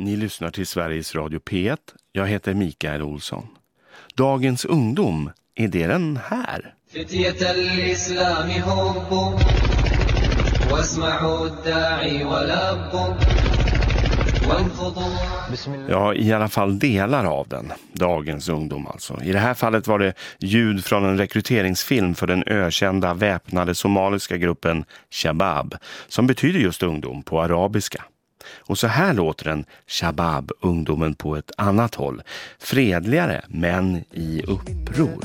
Ni lyssnar till Sveriges Radio P1. Jag heter Mikael Olsson. Dagens ungdom, är det den här? Ja, i alla fall delar av den. Dagens ungdom alltså. I det här fallet var det ljud från en rekryteringsfilm för den ökända väpnade somaliska gruppen Shabab, som betyder just ungdom på arabiska. Och så här låter den Shabab, ungdomen på ett annat håll. Fredligare, men i uppror.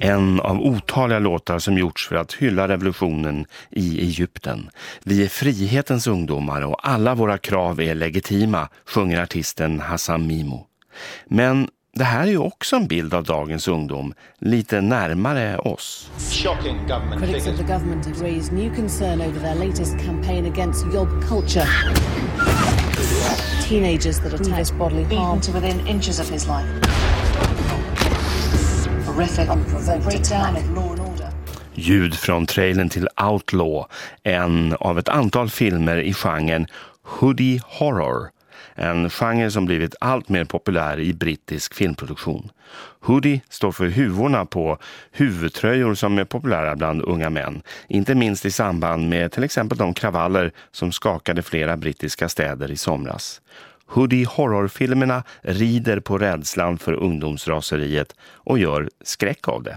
En av otaliga låtar som gjorts för att hylla revolutionen i Egypten. Vi är frihetens ungdomar och alla våra krav är legitima, sjunger artisten Hassan Mimo. Men det här är ju också en bild av dagens ungdom, lite närmare oss. Critics of the government have raised new concern over their latest campaign against job culture. Teenagers that attack bodily harm to within inches of his life. Horrific, breakdown of law and order. Ljud från trailern till Outlaw, en av ett antal filmer i genren hoodie horror en genre som blivit allt mer populär i brittisk filmproduktion. Hoodie står för huvorna på huvudtröjor som är populära bland unga män. Inte minst i samband med till exempel de kravaller som skakade flera brittiska städer i somras. Hoodie horrorfilmerna rider på rädslan för ungdomsraseriet och gör skräck av det.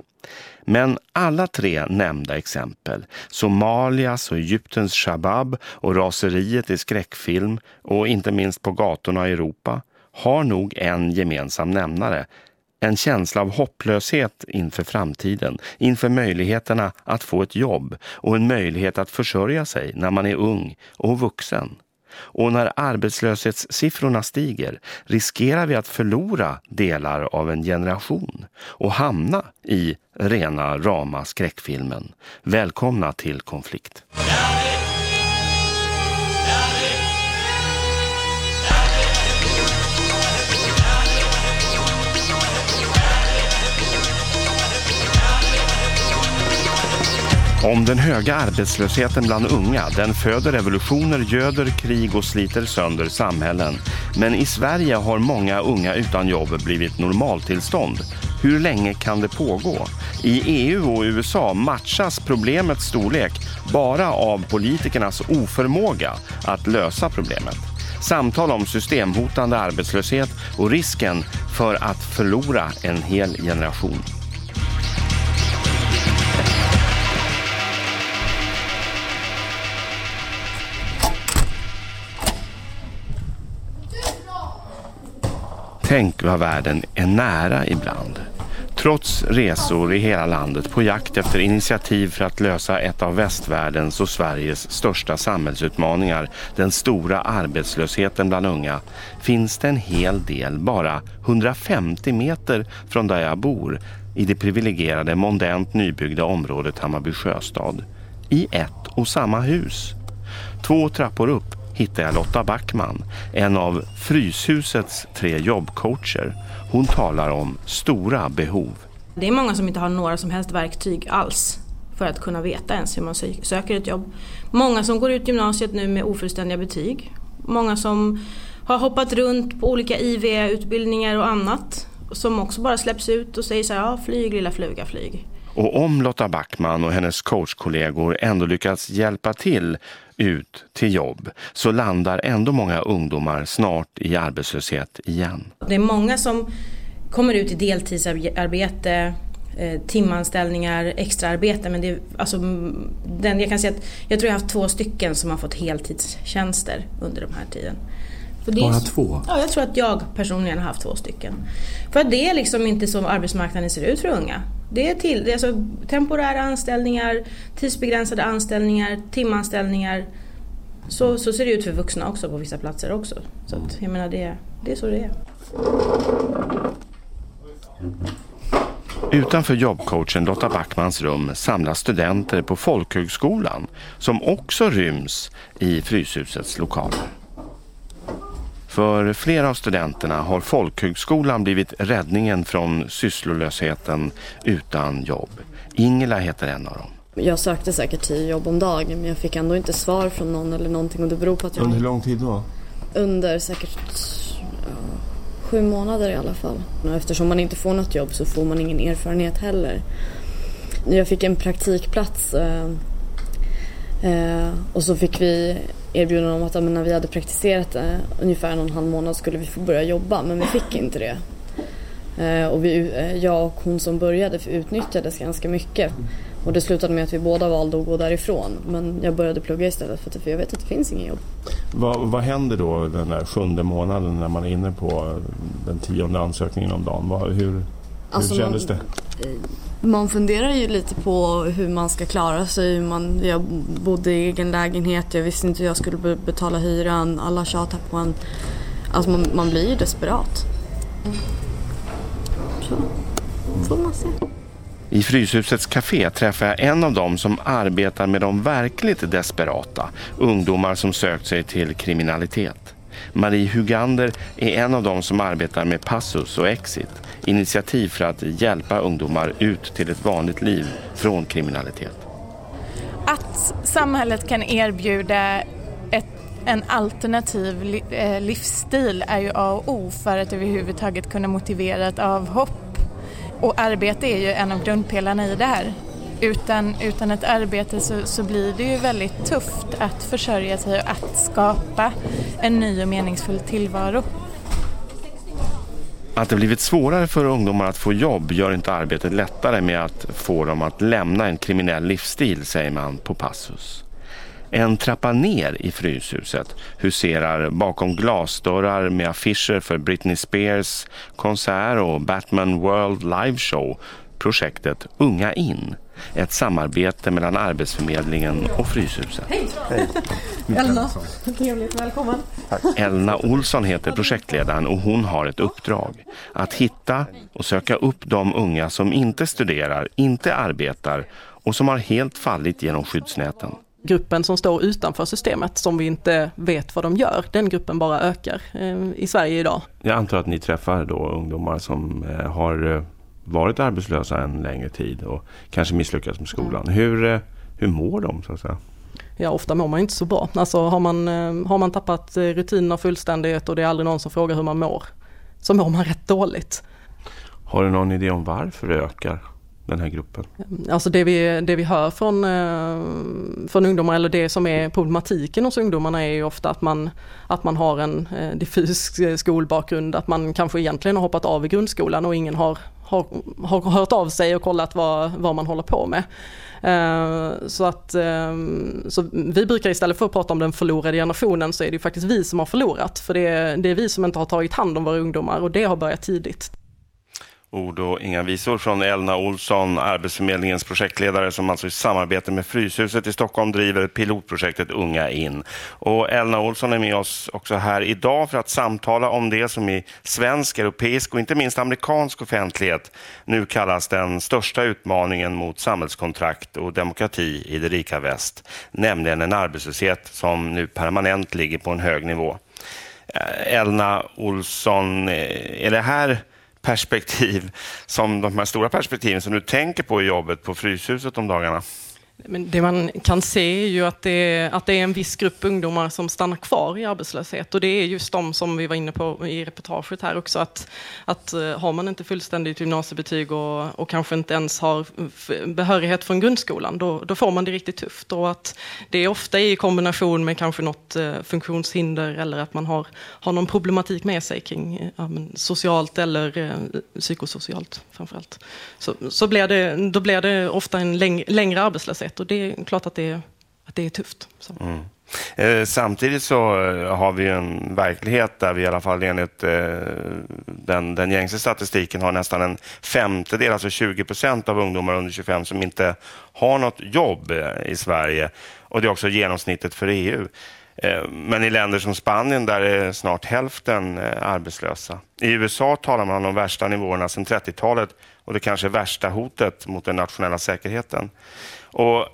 Men alla tre nämnda exempel, Somalias och Egyptens Shabab och raseriet i skräckfilm och inte minst på gatorna i Europa, har nog en gemensam nämnare. En känsla av hopplöshet inför framtiden, inför möjligheterna att få ett jobb och en möjlighet att försörja sig när man är ung och vuxen. Och när arbetslöshetssiffrorna stiger riskerar vi att förlora delar av en generation och hamna i rena rama skräckfilmen. Välkomna till konflikt. Om den höga arbetslösheten bland unga, den föder revolutioner, göder krig och sliter sönder samhällen. Men i Sverige har många unga utan jobb blivit normaltillstånd. Hur länge kan det pågå? I EU och USA matchas problemets storlek bara av politikernas oförmåga att lösa problemet. Samtal om systemhotande arbetslöshet och risken för att förlora en hel generation. Tänk vad världen är nära ibland. Trots resor i hela landet på jakt efter initiativ för att lösa ett av västvärldens och Sveriges största samhällsutmaningar, den stora arbetslösheten bland unga, finns det en hel del bara 150 meter från där jag bor i det privilegierade mondänt nybyggda området Hammarby Sjöstad. I ett och samma hus. Två trappor upp hittar jag Lotta Backman, en av Fryshusets tre jobbcoacher. Hon talar om stora behov. Det är många som inte har några som helst verktyg alls för att kunna veta ens hur man söker ett jobb. Många som går ut gymnasiet nu med ofullständiga betyg. Många som har hoppat runt på olika IV-utbildningar och annat. Som också bara släpps ut och säger så här, ja flyg lilla fluga flyg. Och om Lotta Backman och hennes coachkollegor ändå lyckats hjälpa till ut till jobb så landar ändå många ungdomar snart i arbetslöshet igen. Det är många som kommer ut i deltidsarbete, eh, timanställningar, extraarbete. Men det är, alltså, den, jag kan säga att jag tror jag har haft två stycken som har fått heltidstjänster under den här tiden. Bara två? Ja, jag tror att jag personligen har haft två stycken. För det är liksom inte så arbetsmarknaden ser ut för unga. Det är, till, det är alltså temporära anställningar, tidsbegränsade anställningar, timanställningar. Så, så ser det ut för vuxna också på vissa platser också. Så att, jag menar det, det är så det är. Utanför jobbcoachen Lotta Backmans rum samlas studenter på folkhögskolan som också ryms i Fryshusets lokaler. För flera av studenterna har folkhögskolan blivit räddningen från sysslolösheten utan jobb. Ingela heter en av dem. Jag sökte säkert tio jobb om dagen men jag fick ändå inte svar från någon eller någonting och det beror på att jag... Under hur lång tid då? Under säkert ja, sju månader i alla fall. Och eftersom man inte får något jobb så får man ingen erfarenhet heller. Jag fick en praktikplats eh, eh, och så fick vi erbjudande om att när vi hade praktiserat eh, ungefär en och en halv månad skulle vi få börja jobba men vi fick inte det. Eh, och vi, eh, jag och hon som började utnyttjades ganska mycket. Och det slutade med att vi båda valde att gå därifrån. Men jag började plugga istället för, att, för jag vet att det finns ingen jobb. Vad, vad händer då den där sjunde månaden när man är inne på den tionde ansökningen om dagen? Vad, hur, hur alltså kändes man, det? Man funderar ju lite på hur man ska klara sig. Man, jag bodde i egen lägenhet, jag visste inte hur jag skulle betala hyran. Alla tjatar på en. Alltså man, man blir ju desperat. Mm. Så får man se. I Fryshusets café träffar jag en av dem som arbetar med de verkligt desperata, ungdomar som sökt sig till kriminalitet. Marie Hugander är en av dem som arbetar med Passus och Exit, initiativ för att hjälpa ungdomar ut till ett vanligt liv från kriminalitet. Att samhället kan erbjuda ett, en alternativ eh, livsstil är ju A och O för att överhuvudtaget kunna motivera ett avhopp och arbete är ju en av grundpelarna i det här. Utan, utan ett arbete så, så blir det ju väldigt tufft att försörja sig och att skapa en ny och meningsfull tillvaro. Att det blivit svårare för ungdomar att få jobb gör inte arbetet lättare med att få dem att lämna en kriminell livsstil, säger man på Passus. En trappa ner i Fryshuset huserar bakom glasdörrar med affischer för Britney Spears konsert och Batman World Live Show projektet Unga in. Ett samarbete mellan Arbetsförmedlingen och Fryshuset. Hej! Hej. Elna, trevligt. Välkommen. Tack. Elna Olsson heter projektledaren och hon har ett uppdrag. Att hitta och söka upp de unga som inte studerar, inte arbetar och som har helt fallit genom skyddsnäten gruppen som står utanför systemet som vi inte vet vad de gör, den gruppen bara ökar eh, i Sverige idag. Jag antar att ni träffar då ungdomar som eh, har eh, varit arbetslösa en längre tid och kanske misslyckats med skolan. Mm. Hur, hur mår de så att säga? Ja, ofta mår man inte så bra. Alltså har man, har man tappat rutinerna fullständigt och det är aldrig någon som frågar hur man mår, så mår man rätt dåligt. Har du någon idé om varför det ökar? den här gruppen? Alltså det vi, det vi hör från, eh, från ungdomar, eller det som är problematiken hos ungdomarna är ju ofta att man, att man har en eh, diffus skolbakgrund, att man kanske egentligen har hoppat av i grundskolan och ingen har, har, har hört av sig och kollat vad, vad man håller på med. Eh, så att ehm, så vi brukar istället för att prata om den förlorade generationen så är det faktiskt vi som har förlorat. För det är, det är vi som inte har tagit hand om våra ungdomar och det har börjat tidigt ord och inga visor från Elna Olsson, Arbetsförmedlingens projektledare som alltså i samarbete med Fryshuset i Stockholm driver pilotprojektet Unga in. Och Elna Olsson är med oss också här idag för att samtala om det som i svensk, europeisk och inte minst amerikansk offentlighet nu kallas den största utmaningen mot samhällskontrakt och demokrati i det rika väst, nämligen en arbetslöshet som nu permanent ligger på en hög nivå. Eh, Elna Olsson, eh, är det här perspektiv som de här stora perspektiven som du tänker på i jobbet på Fryshuset om dagarna? Men det man kan se är ju att det, är, att det är en viss grupp ungdomar som stannar kvar i arbetslöshet. Och det är just de som vi var inne på i reportaget här också att, att eh, har man inte fullständigt gymnasiebetyg och, och kanske inte ens har behörighet från grundskolan då, då får man det riktigt tufft. Och att det är ofta i kombination med kanske något eh, funktionshinder eller att man har, har någon problematik med sig kring eh, ja, socialt eller psykosocialt framförallt. Så, så blir det, då blir det ofta en läng, längre arbetslöshet sätt och det är klart att det är, att det är tufft. Mm. Eh, samtidigt så eh, har vi en verklighet där vi i alla fall enligt eh, den, den gängse statistiken har nästan en femtedel, alltså 20 procent av ungdomar under 25 som inte har något jobb eh, i Sverige. Och Det är också genomsnittet för EU. Eh, men i länder som Spanien där är snart hälften eh, arbetslösa. I USA talar man om de värsta nivåerna sedan 30-talet och det kanske värsta hotet mot den nationella säkerheten. Och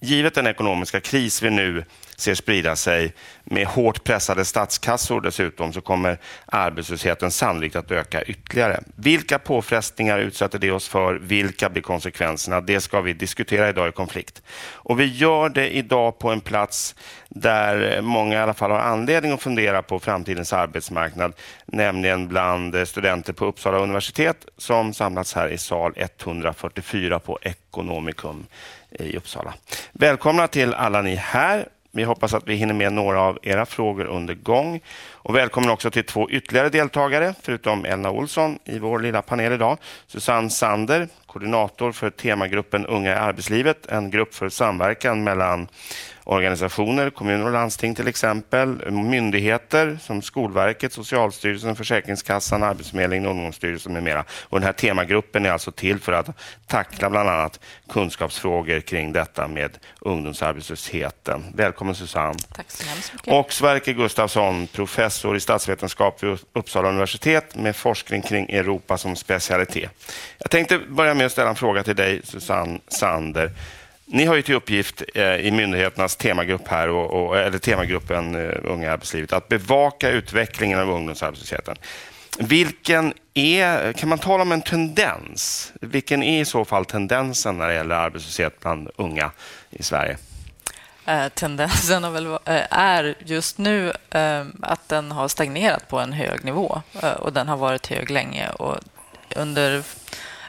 givet den ekonomiska kris vi nu ser sprida sig med hårt pressade statskassor dessutom så kommer arbetslösheten sannolikt att öka ytterligare. Vilka påfrestningar utsätter det oss för? Vilka blir konsekvenserna? Det ska vi diskutera idag i konflikt. Och vi gör det idag på en plats där många i alla fall har anledning att fundera på framtidens arbetsmarknad, nämligen bland studenter på Uppsala universitet som samlats här i sal 144 på Ekonomikum i Uppsala. Välkomna till alla ni här. Vi hoppas att vi hinner med några av era frågor under gång. Och välkommen också till två ytterligare deltagare, förutom Elna Olsson i vår lilla panel idag. Susanne Sander, koordinator för temagruppen Unga i arbetslivet, en grupp för samverkan mellan organisationer, kommuner och landsting till exempel, myndigheter som Skolverket, Socialstyrelsen, Försäkringskassan, Arbetsförmedlingen, Ungdomsstyrelsen med mera. Och den här temagruppen är alltså till för att tackla bland annat kunskapsfrågor kring detta med ungdomsarbetslösheten. Välkommen Susanne. Tack så hemskt mycket. Och Sverker Gustafsson, professor i statsvetenskap vid Uppsala universitet med forskning kring Europa som specialitet. Jag tänkte börja med att ställa en fråga till dig Susanne Sander. Ni har ju till uppgift eh, i myndigheternas temagrupp här, och, och, eller temagruppen eh, Unga i arbetslivet, att bevaka utvecklingen av ungdomsarbetslösheten. Vilken är, kan man tala om en tendens? Vilken är i så fall tendensen när det gäller arbetslöshet bland unga i Sverige? Eh, tendensen är, eh, är just nu eh, att den har stagnerat på en hög nivå eh, och den har varit hög länge. Och under,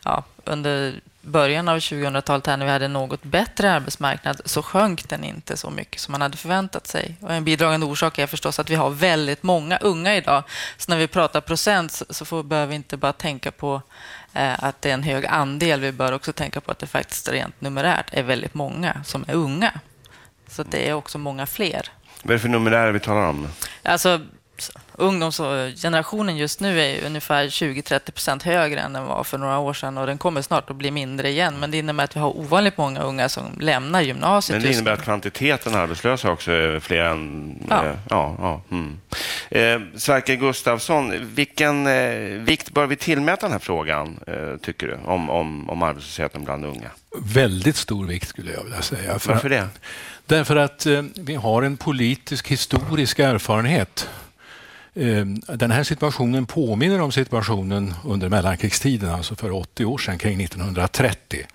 ja, under början av 2000-talet när vi hade en något bättre arbetsmarknad så sjönk den inte så mycket som man hade förväntat sig. Och en bidragande orsak är förstås att vi har väldigt många unga idag. Så när vi pratar procent så får, behöver vi inte bara tänka på eh, att det är en hög andel. Vi bör också tänka på att det faktiskt rent numerärt är väldigt många som är unga. Så det är också många fler. Vad är det för numerärer vi talar om? Alltså, ungdomsgenerationen just nu är ungefär 20-30 procent högre än den var för några år sedan och den kommer snart att bli mindre igen. Men det innebär att vi har ovanligt många unga som lämnar gymnasiet. Men det innebär att kvantiteten arbetslösa också är fler än... Ja. Eh, ja, ja mm. eh, Sverker Gustafsson, vilken eh, vikt bör vi tillmäta den här frågan, eh, tycker du, om, om, om arbetslösheten bland unga? Väldigt stor vikt skulle jag vilja säga. För, Varför det? Därför att eh, vi har en politisk historisk erfarenhet Ehm, den här situationen påminner om situationen under mellankrigstiden, alltså för 80 år sedan, kring 1930.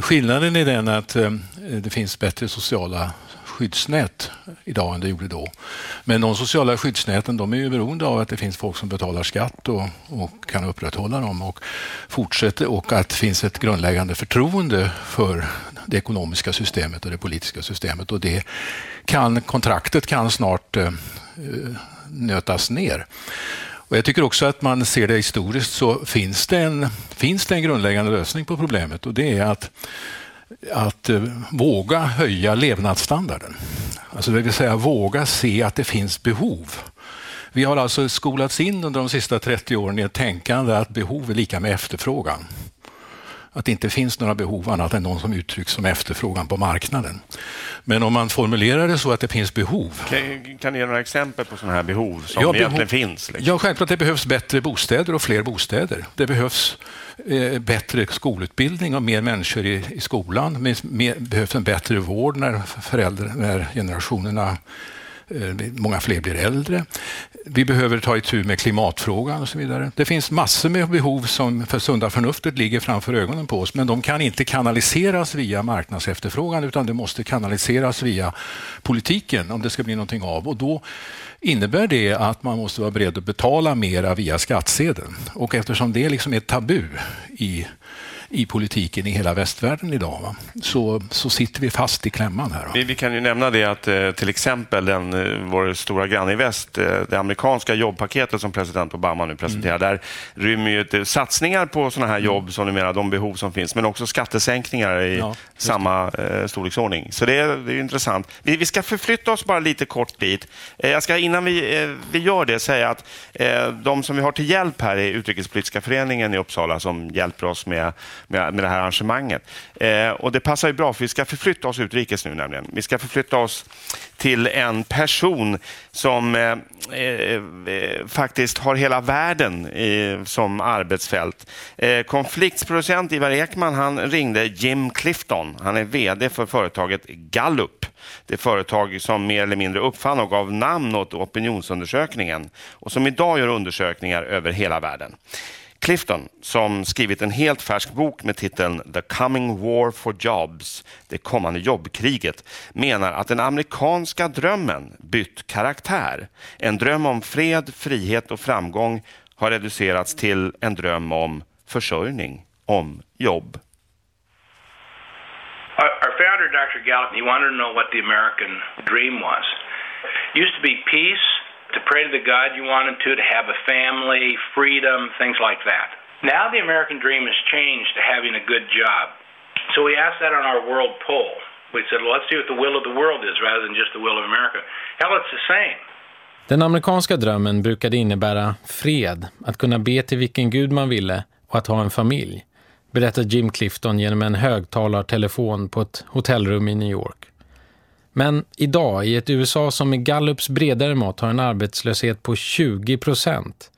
Skillnaden är den att ehm, det finns bättre sociala skyddsnät idag än det gjorde då. Men de sociala skyddsnäten de är ju beroende av att det finns folk som betalar skatt och, och kan upprätthålla dem och fortsätter och att det finns ett grundläggande förtroende för det ekonomiska systemet och det politiska systemet. Och det kan, kontraktet kan snart eh, nötas ner. Och jag tycker också att man ser det historiskt så finns det en, finns det en grundläggande lösning på problemet och det är att att eh, våga höja levnadsstandarden. Alltså det vill säga våga se att det finns behov. Vi har alltså skolats in under de sista 30 åren i ett tänkande att behov är lika med efterfrågan att det inte finns några behov annat än de som uttrycks som efterfrågan på marknaden. Men om man formulerar det så att det finns behov. Kan, kan du ge några exempel på sådana här behov som ja, egentligen behov, finns? Liksom? Ja, självklart. Det behövs bättre bostäder och fler bostäder. Det behövs eh, bättre skolutbildning och mer människor i, i skolan. Det behövs en bättre vård när, föräldrar, när generationerna Eh, många fler blir äldre. Vi behöver ta itu med klimatfrågan och så vidare. Det finns massor med behov som för sunda förnuftet ligger framför ögonen på oss, men de kan inte kanaliseras via marknadsefterfrågan, utan det måste kanaliseras via politiken om det ska bli någonting av. Och då innebär det att man måste vara beredd att betala mera via skattsedeln. Och eftersom det liksom är tabu i i politiken i hela västvärlden idag, va? Så, så sitter vi fast i klämman här. Vi, vi, kan ju nämna det att eh, till exempel den, eh, vår stora granne i väst, eh, det amerikanska jobbpaketet som president Obama nu presenterar, mm. där rymmer ju satsningar på sådana här jobb som du menar, de behov som finns, men också skattesänkningar i ja, samma eh, storleksordning. Så det är, det är intressant. Vi, vi, ska förflytta oss bara lite kort dit. Eh, jag ska innan vi, eh, vi gör det säga att de som vi har till hjälp här är Utrikespolitiska föreningen i Uppsala som hjälper oss med med, med det här arrangemanget. Eh, och det passar ju bra, för vi ska förflytta oss utrikes nu nämligen. Vi ska förflytta oss till en person som eh, eh, eh faktiskt har hela världen eh, som arbetsfält. Eh, konfliktsproducent Ivar Ekman han ringde Jim Clifton. Han är VD för företaget Gallup. Det företag som mer eller mindre uppfann och gav namn åt opinionsundersökningen och som idag gör undersökningar över hela världen. Clifton, som skrivit en helt färsk bok med titeln The coming war for jobs, det kommande jobbkriget, menar att den amerikanska drömmen bytt karaktär. En dröm om fred, frihet och framgång har reducerats till en dröm om försörjning, om jobb. Our founder, Dr. Gallup, he wanted to know what the American dream was. It used to be peace, to pray to the God you wanted to, to have a family, freedom, things like that. Now the American dream has changed to having a good job. So we asked that on our world poll. We said, well, let's see what the will of the world is rather than just the will of America. Hell, it's the same. Den amerikanska drömmen brukade innebära fred, att kunna be till vilken gud man ville och att ha en familj, berättar Jim Clifton genom en högtalartelefon på ett hotellrum i New York. Men idag, i ett USA som i Gallups bredare mått har en arbetslöshet på 20 procent,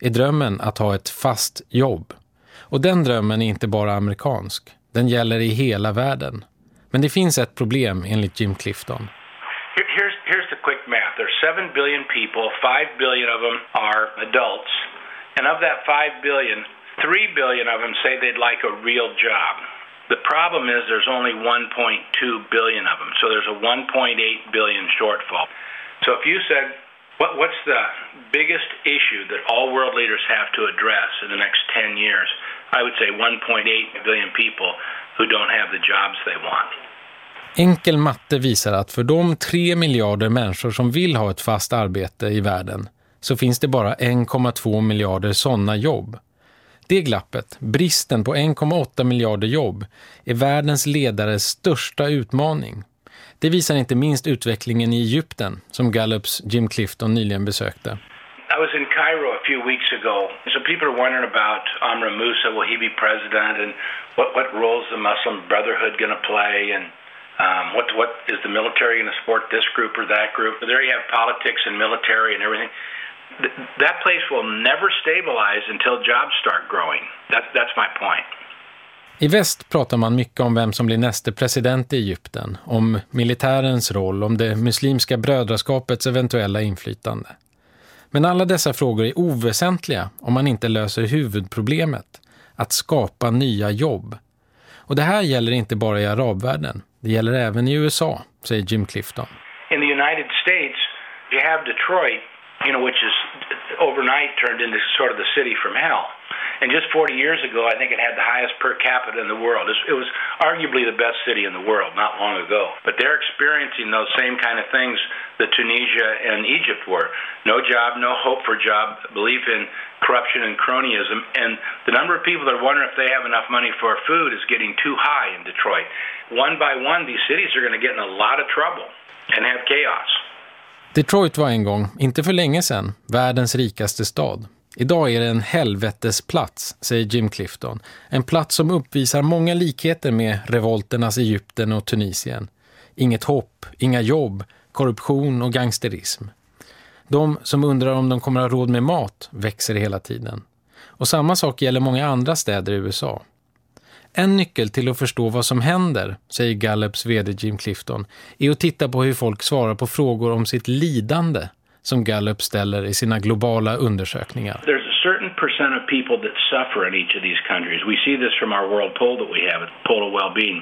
är drömmen att ha ett fast jobb. Och den drömmen är inte bara amerikansk. Den gäller i hela världen. Men det finns ett problem enligt Jim Clifton. Here's, here's the quick math. There's 7 billion people, 5 billion of them are adults. And of that 5 billion, 3 billion of them say they'd like a real job. The problem is there's only 1.2 billion of them, so there's a 1.8 billion shortfall. So if you said, what, what's the biggest issue that all world leaders have to address in the next 10 years? I would say 1.8 billion people who don't have the jobs they want. Enkel matte visar att för de 3 miljarder människor som vill ha ett fast arbete i världen så finns det bara 1,2 miljarder sådana jobb. Det glappet, bristen på 1,8 miljarder jobb, är världens ledares största utmaning. Det visar inte minst utvecklingen i Egypten, som Gallups Jim Clifton nyligen besökte. I was in Cairo a few weeks ago, so people are wondering about Amr Musa, will he be president, and what, what role is the Muslim Brotherhood going to play, and um, what, what is the military going to support this group or that group? There you have politics and military and everything that place will never stabilize until jobs start growing. That, that's my point. I väst pratar man mycket om vem som blir nästa president i Egypten, om militärens roll, om det muslimska brödraskapets eventuella inflytande. Men alla dessa frågor är oväsentliga om man inte löser huvudproblemet, att skapa nya jobb. Och det här gäller inte bara i arabvärlden, det gäller även i USA, säger Jim Clifton. In the United States, you have Detroit you know, which is overnight turned into sort of the city from hell. And just 40 years ago, I think it had the highest per capita in the world. It was arguably the best city in the world not long ago. But they're experiencing those same kind of things that Tunisia and Egypt were. No job, no hope for job, belief in corruption and cronyism. And the number of people that are wondering if they have enough money for food is getting too high in Detroit. One by one, these cities are going to get in a lot of trouble and have chaos. Detroit var en gång, inte för länge sedan, världens rikaste stad. Idag är det en helvetesplats, säger Jim Clifton. En plats som uppvisar många likheter med revolternas Egypten och Tunisien. Inget hopp, inga jobb, korruption och gangsterism. De som undrar om de kommer att ha råd med mat växer hela tiden. Och samma sak gäller många andra städer i USA. En nyckel till att förstå vad som händer, säger Gallups vd Jim Clifton, är att titta på hur folk svarar på frågor om sitt lidande som Gallup ställer i sina globala undersökningar. There's a certain percent of people that suffer in each of these countries. We see this from our world poll that we have, poll of well-being.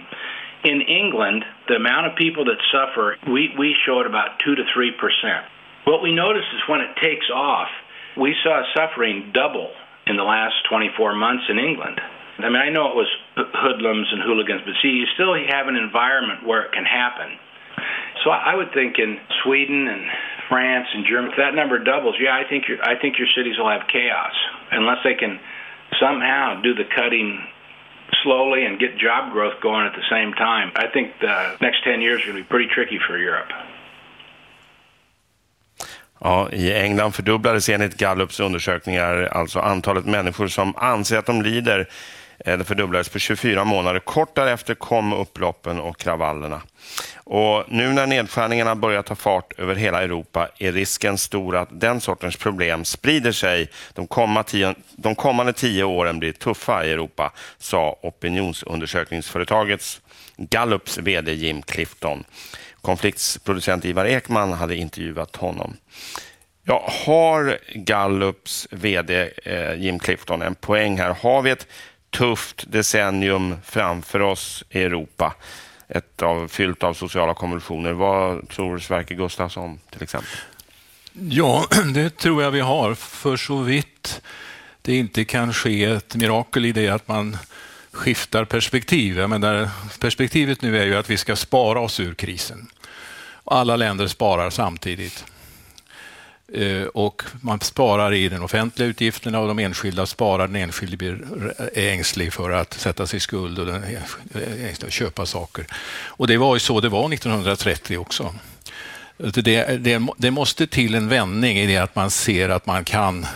In England, the amount of people that suffer, we, we show it about 2 to 3 percent. What we notice is when it takes off, we saw suffering double in the last 24 months in England. I mean, I know it was hoodlums and hooligans, but see, you still have an environment where it can happen. So I would think in Sweden and France and Germany, if that number doubles, yeah, I think your I think your cities will have chaos unless they can somehow do the cutting slowly and get job growth going at the same time. I think the next 10 years are going to be pretty tricky for Europe. Ja, I England fördubblades enligt Gallups undersökningar alltså antalet människor som anser att de lider Eh, Det fördubblades på 24 månader. Kort därefter kom upploppen och kravallerna. Och nu när nedskärningarna börjar ta fart över hela Europa är risken stor att den sortens problem sprider sig. De, komma tio, de kommande tio åren blir tuffa i Europa, sa opinionsundersökningsföretagets Gallups vd Jim Clifton. Konfliktsproducent Ivar Ekman hade intervjuat honom. Ja, har Gallups vd eh, Jim Clifton en poäng här? Har vi ett tufft decennium framför oss i Europa? Ett av, fyllt av sociala konvulsioner. Vad tror Sverker Gustafsson till exempel? Ja, det tror jag vi har. För så vitt det inte kan ske ett mirakel i det att man skiftar perspektiv. Men perspektivet nu är ju att vi ska spara oss ur krisen. Alla länder sparar samtidigt. Eh, och man sparar i den offentliga utgifterna och de enskilda sparar. Den enskilde blir ängslig för att sätta sig i skuld och den ängslig att köpa saker. Och det var ju så det var 1930 också. Det, det, det måste till en vändning i det att man ser att man kan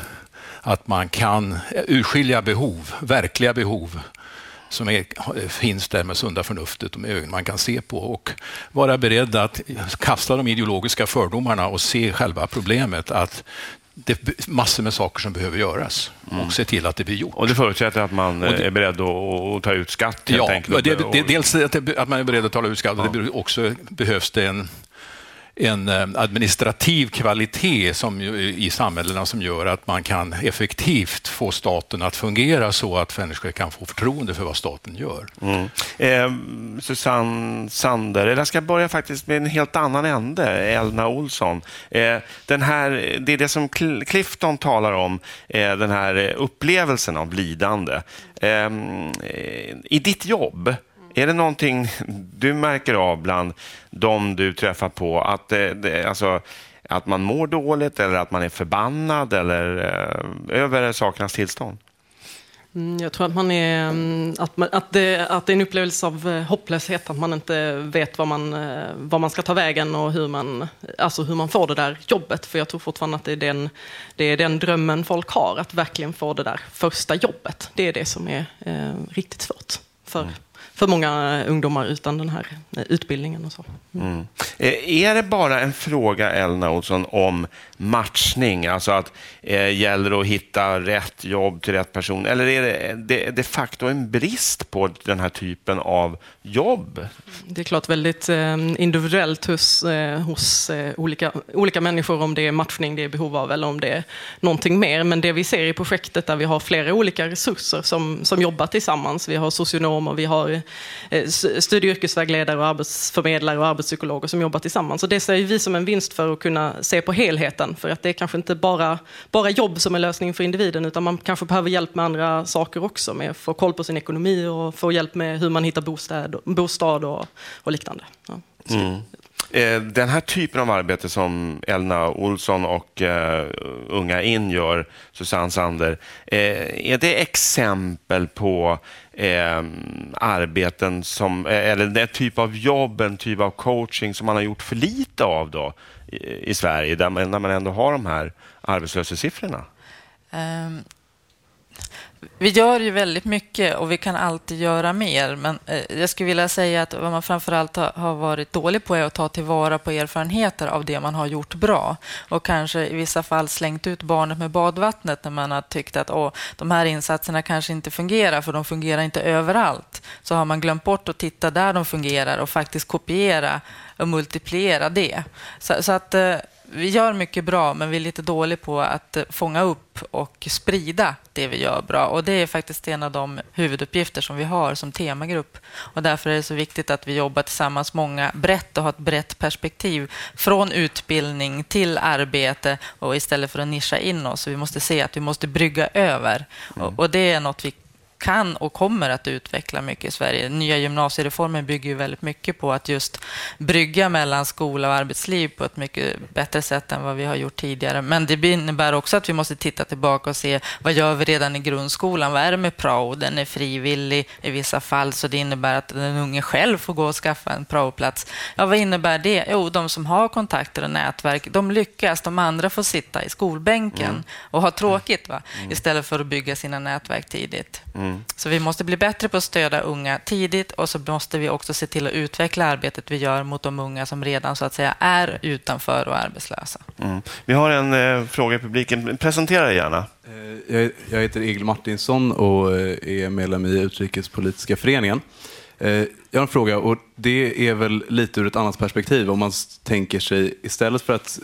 att man kan urskilja behov, verkliga behov som är, finns där med sunda förnuftet och med ögon man kan se på och vara beredd att kasta de ideologiska fördomarna och se själva problemet. att det är massor med saker som behöver göras mm. och se till att det blir gjort. Och det förutsätter att man det, är beredd att, ta ut skatt? Ja, det, det, dels att, man är beredd att ta ut skatt, ja. det också behövs det en en eh, administrativ kvalitet som, i samhällena som gör att man kan effektivt få staten att fungera så att människor kan få förtroende för vad staten gör. Mm. Eh, Susanne Sander, jag ska börja faktiskt med en helt annan ände, Elna Olsson. Eh, den här, det är det som Clifton talar om, eh, den här upplevelsen av lidande. Ehm, eh, I ditt jobb, är det någonting du märker av bland de du träffar på? Att, det, alltså, att man mår dåligt eller att man är förbannad eller eh, över sakernas tillstånd? Mm, jag tror att, man är, mm, att, man, att, det, att det är en upplevelse av eh, hopplöshet, att man inte vet vad man, eh, vad man ska ta vägen och hur man, alltså hur man får det där jobbet. För jag tror fortfarande att det är, den, det är den drömmen folk har, att verkligen få det där första jobbet. Det är det som är eh, riktigt svårt för mm för många ungdomar utan den här eh, utbildningen. Och så. Mm. Mm. Är det bara en fråga, Elna Olsson, om matchning? Alltså att eh, gäller att hitta rätt jobb till rätt person? Eller är det de, de facto en brist på den här typen av jobb? Det är klart väldigt eh, individuellt hos, eh, hos eh, olika, olika människor om det är matchning det är behov av eller om det är någonting mer. Men det vi ser i projektet där vi har flera olika resurser som, som jobbar tillsammans. Vi har socionomer, vi har Eh, studie och yrkesvägledare, och arbetsförmedlare och arbetspsykologer som jobbar tillsammans. Och det ser vi som en vinst för att kunna se på helheten. För att det är kanske inte bara, bara jobb som är lösningen för individen utan man kanske behöver hjälp med andra saker också. Med att få koll på sin ekonomi och få hjälp med hur man hittar bostad, bostad och, och liknande. Ja. Mm. Eh, den här typen av arbete som Elna Olsson och uh, Unga In gör, Susanne Sander, uh, är det exempel på uh, arbeten som, eller den typ av jobb, en typ av coaching som man har gjort för lite av då i, i Sverige, där man, när man ändå har de här arbetslöshetssiffrorna? Um, vi gör ju väldigt mycket och vi kan alltid göra mer. Men eh, jag skulle vilja säga att vad man framförallt har varit dålig på är att ta tillvara på erfarenheter av det man har gjort bra. Och kanske i vissa fall slängt ut barnet med badvattnet när man har tyckt att Åh, de här insatserna kanske inte fungerar för de fungerar inte överallt. Så har man glömt bort att titta där de fungerar och faktiskt kopiera och multipliera det. Så, så att eh, vi gör mycket bra, men vi är lite dåliga på att eh, fånga upp och sprida det vi gör bra. Och Det är faktiskt en av de huvuduppgifter som vi har som temagrupp. Och Därför är det så viktigt att vi jobbar tillsammans många brett och har ett brett perspektiv från utbildning till arbete och istället för att nischa in oss. Vi måste se att vi måste brygga över. Mm. Och, och Det är något vi kan och kommer att utveckla mycket i Sverige. Nya gymnasiereformen bygger ju väldigt mycket på att just brygga mellan skola och arbetsliv på ett mycket bättre sätt än vad vi har gjort tidigare. Men det innebär också att vi måste titta tillbaka och se vad gör vi redan i grundskolan? Vad är det med prao? Den är frivillig i vissa fall, så det innebär att den unge själv får gå och skaffa en praoplats. Ja, vad innebär det? Jo, de som har kontakter och nätverk, de lyckas. De andra får sitta i skolbänken mm. och ha tråkigt va? Mm. istället för att bygga sina nätverk tidigt. Mm. Mm. Så vi måste bli bättre på att stödja unga tidigt och så måste vi också se till att utveckla arbetet vi gör mot de unga som redan så att säga är utanför och arbetslösa. Mm. Vi har en eh, fråga i publiken. Presentera gärna. Eh, jag, jag heter Egil Martinsson och eh, är medlem i Utrikespolitiska föreningen. Eh, jag har en fråga och det är väl lite ur ett annat perspektiv om man tänker sig istället för att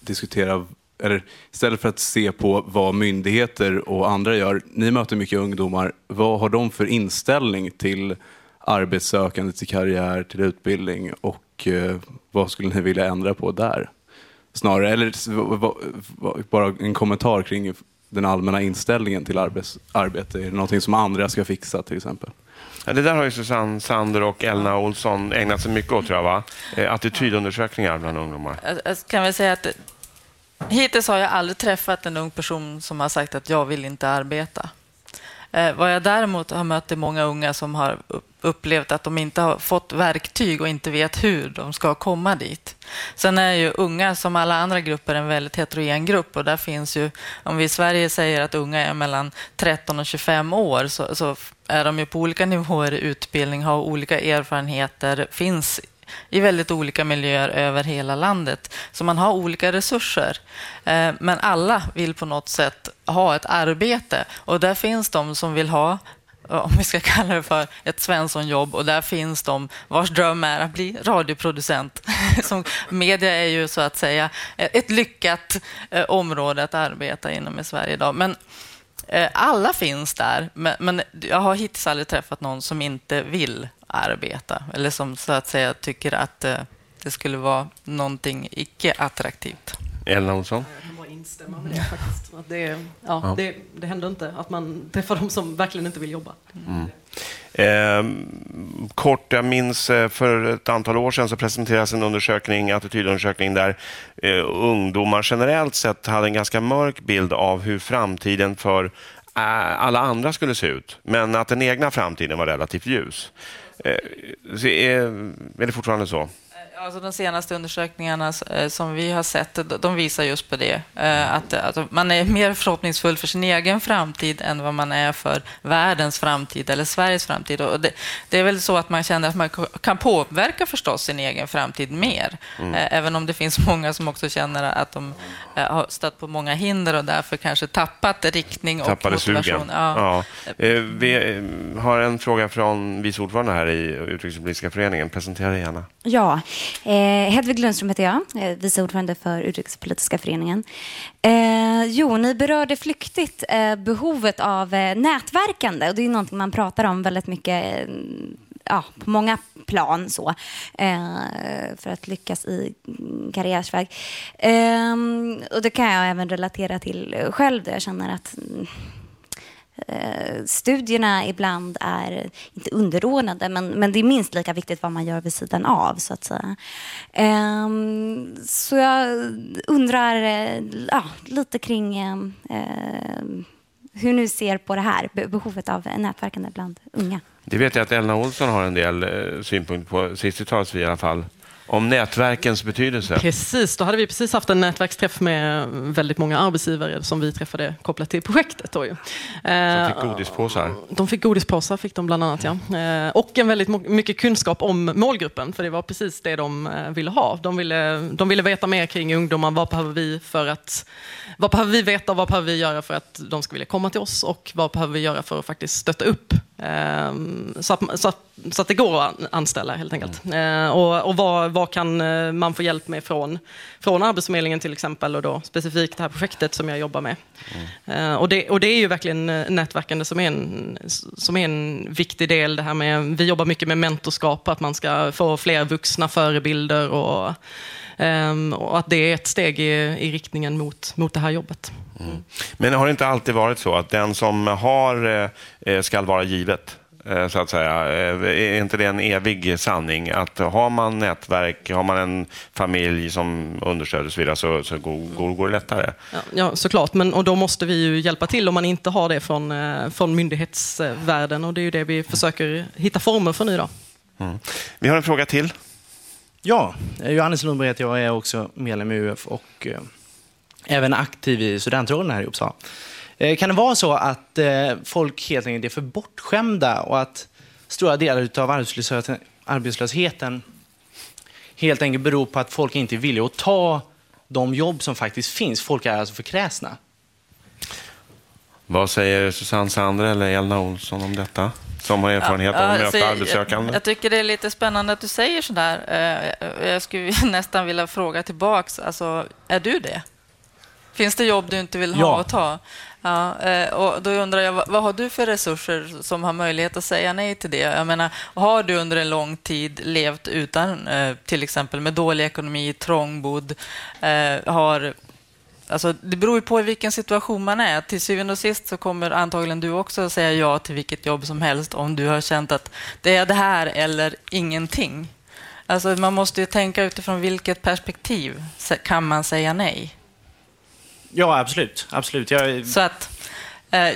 diskutera eller istället för att se på vad myndigheter och andra gör, ni möter mycket ungdomar, vad har de för inställning till arbetssökande, till karriär, till utbildning och eh, vad skulle ni vilja ändra på där? Snarare, eller bara en kommentar kring den allmänna inställningen till arbets, arbete. Är det någonting som andra ska fixa till exempel? Ja, det där har ju Susanne Sander och Elna Olsson ägnat sig mycket åt, tror jag, va? Eh, attitydundersökningar bland ungdomar. Jag kan väl säga att Hittills har jag aldrig träffat en ung person som har sagt att jag vill inte arbeta. Eh, vad jag däremot har mött är många unga som har upplevt att de inte har fått verktyg och inte vet hur de ska komma dit. Sen är ju unga som alla andra grupper en väldigt heterogen grupp och där finns ju, om vi i Sverige säger att unga är mellan 13 och 25 år så, så är de ju på olika nivåer i utbildning, har olika erfarenheter, finns i väldigt olika miljöer över hela landet. Så man har olika resurser. Eh, men alla vill på något sätt ha ett arbete och där finns de som vill ha eh, om vi ska kalla det för ett Svenssonjobb och där finns de vars dröm är att bli radioproducent. Som media är ju så att säga ett lyckat eh, område att arbeta inom i Sverige idag. Men Eh, alla finns där, men jag har hittills aldrig träffat någon som inte vill arbeta eller som så att säga tycker att eh, det skulle vara någonting icke attraktivt. Elna Olsson? Jag bara instämma med det faktiskt. Att det, ja, ja. Det, det händer inte att man träffar de som verkligen inte vill jobba. Mm. Eh, kort, jag minns eh, för ett antal år sedan så presenterades en undersökning, attitydundersökning där eh, ungdomar generellt sett hade en ganska mörk bild av hur framtiden för eh, alla andra skulle se ut, men att den egna framtiden var relativt ljus. Eh, är, är det fortfarande så? Alltså de senaste undersökningarna eh, som vi har sett, de visar just på det. Eh, att, att man är mer förhoppningsfull för sin egen framtid än vad man är för världens framtid eller Sveriges framtid. Och det, det är väl så att man känner att man kan påverka förstås sin egen framtid mer. Mm. Eh, även om det finns många som också känner att de har stött på många hinder och därför kanske tappat riktning och Tappade motivation. Sugen. Ja. Ja. Vi har en fråga från vice ordförande här i Utrikespolitiska föreningen. Presentera gärna. Ja, Eh, Hedvig Lundström heter jag, eh, vice ordförande för Utrikespolitiska föreningen. Eh, jo, ni berörde flyktigt eh, behovet av eh, nätverkande och det är någonting man pratar om väldigt mycket eh, ja, på många plan så, eh, för att lyckas i mm, karriärsväg. Ehm, och det kan jag även relatera till själv, där jag känner att mm, Eh, studierna ibland är inte underordnade, men, men det är minst lika viktigt vad man gör vid sidan av. Så att säga. Eh, så jag undrar eh, ja, lite kring eh, eh, hur ni ser på det här, behovet av nätverkande bland unga. Det vet jag att Elna Olsson har en del eh, synpunkter på, sist i i alla fall. Om nätverkens betydelse. Precis, då hade vi precis haft en nätverksträff med väldigt många arbetsgivare som vi träffade kopplat till projektet. Då ju. Som fick godispåsar? De fick godispåsar, fick de bland annat, ja. Eh, och en väldigt mycket kunskap om målgruppen, för det var precis det de eh, ville ha. De ville, de ville veta mer kring ungdomar. Vad behöver vi för att vad behöver vi veta och vad behöver vi göra för att de ska vilja komma till oss och vad behöver vi göra för att faktiskt stötta upp så att, så att, så att det går att anställa helt enkelt. Mm. Och, och vad, vad kan eh, man få hjälp med från, från Arbetsförmedlingen till exempel och då specifikt det här projektet som jag jobbar med. Mm. Och, det, och det är ju verkligen nätverkande som är, en, som är en viktig del. Det här med, vi jobbar mycket med mentorskap, att man ska få fler vuxna förebilder och och att det är ett steg i, i riktningen mot, mot det här jobbet. Mm. Men har det inte alltid varit så att den som har eh, ska vara givet? Eh, så att säga. Eh, är inte det en evig sanning? Att har man nätverk, har man en familj som understöder och så vidare så, så går, går, det lättare? Ja, ja, såklart. Men, och då måste vi ju hjälpa till om man inte har det från, eh, från myndighetsvärlden. Och det är ju det vi försöker hitta former för nu. Då. Mm. Vi har en fråga till. Ja, eh, Johannes Lundberg heter jag. och är också medlem i UF och eh, även aktiv i studentråden här i Uppsala. Eh, kan det vara så att eh, folk helt enkelt är för bortskämda och att stora delar av arbetslösheten, arbetslösheten helt enkelt beror på att folk inte är villiga att ta de jobb som faktiskt finns. Folk är alltså för kräsna. Vad säger Susanne Sander eller Elna Olsson om detta? Som har erfarenhet av att möta jag, arbetssökande. Jag, jag, tycker det är lite spännande att du säger sådär. Eh, jag skulle nästan vilja fråga tillbaks. Alltså, är du det? Finns det jobb du inte vill ha ja. och ta? Ja, eh, och då undrar jag, vad har du för resurser som har möjlighet att säga nej till det? Jag menar, har du under en lång tid levt utan, eh, till exempel med dålig ekonomi, trångbodd, har Alltså, det beror ju på i vilken situation man är. Till syvende och sist så kommer antagligen du också säga ja till vilket jobb som helst om du har känt att det är det här eller ingenting. Alltså, man måste ju tänka utifrån vilket perspektiv kan man säga nej. Ja, absolut. absolut. Jag... Så att,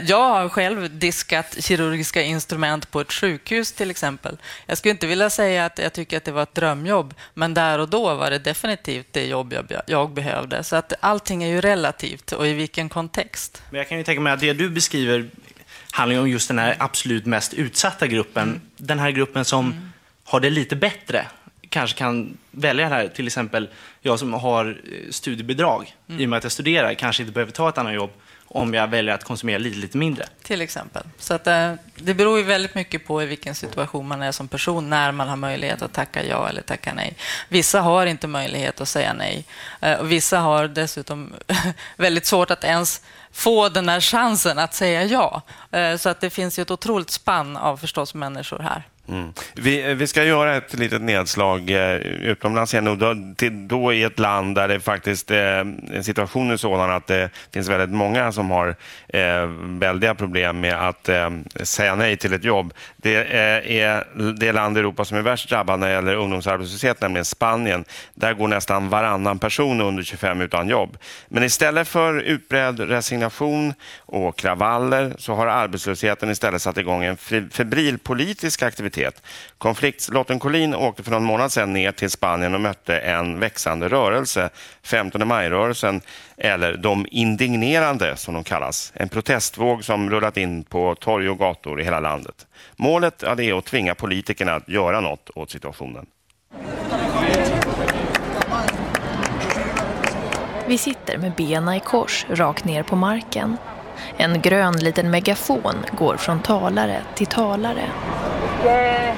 jag har själv diskat kirurgiska instrument på ett sjukhus till exempel. Jag skulle inte vilja säga att jag tycker att det var ett drömjobb, men där och då var det definitivt det jobb jag, jag behövde. Så att allting är ju relativt och i vilken kontext. Men jag kan ju tänka mig att det du beskriver handlar om just den här absolut mest utsatta gruppen. Mm. Den här gruppen som mm. har det lite bättre kanske kan välja det här. Till exempel jag som har eh, studiebidrag mm. i och med att jag studerar kanske inte behöver ta ett annat jobb om jag väljer att konsumera lite, lite mindre. Till exempel. Så att, eh, det beror ju väldigt mycket på i vilken situation man är som person när man har möjlighet att tacka ja eller tacka nej. Vissa har inte möjlighet att säga nej. Eh, och vissa har dessutom väldigt svårt att ens få den här chansen att säga ja. Eh, så att det finns ju ett otroligt spann av förstås människor här. Mm. Vi, eh, vi, ska göra ett litet nedslag eh, utomlands igen. Och då, till, då i ett land där det faktiskt eh, situationen är sådan att det finns väldigt många som har eh, väldiga problem med att eh, säga nej till ett jobb. Det eh, är det land i Europa som är värst drabbat när det gäller ungdomsarbetslöshet, nämligen Spanien. Där går nästan varannan person under 25 utan jobb. Men istället för utbredd resignation och kravaller så har arbetslösheten istället satt igång en febril politisk aktivitet aktivitet. Konfliktslotten Collin åkte för någon månad sedan ner till Spanien och mötte en växande rörelse, 15 maj-rörelsen, eller De indignerande som de kallas. En protestvåg som rullat in på torg och gator i hela landet. Målet ja, är att tvinga politikerna att göra något åt situationen. Vi sitter med benen i kors rakt ner på marken. En grön liten megafon går från talare till talare. Que,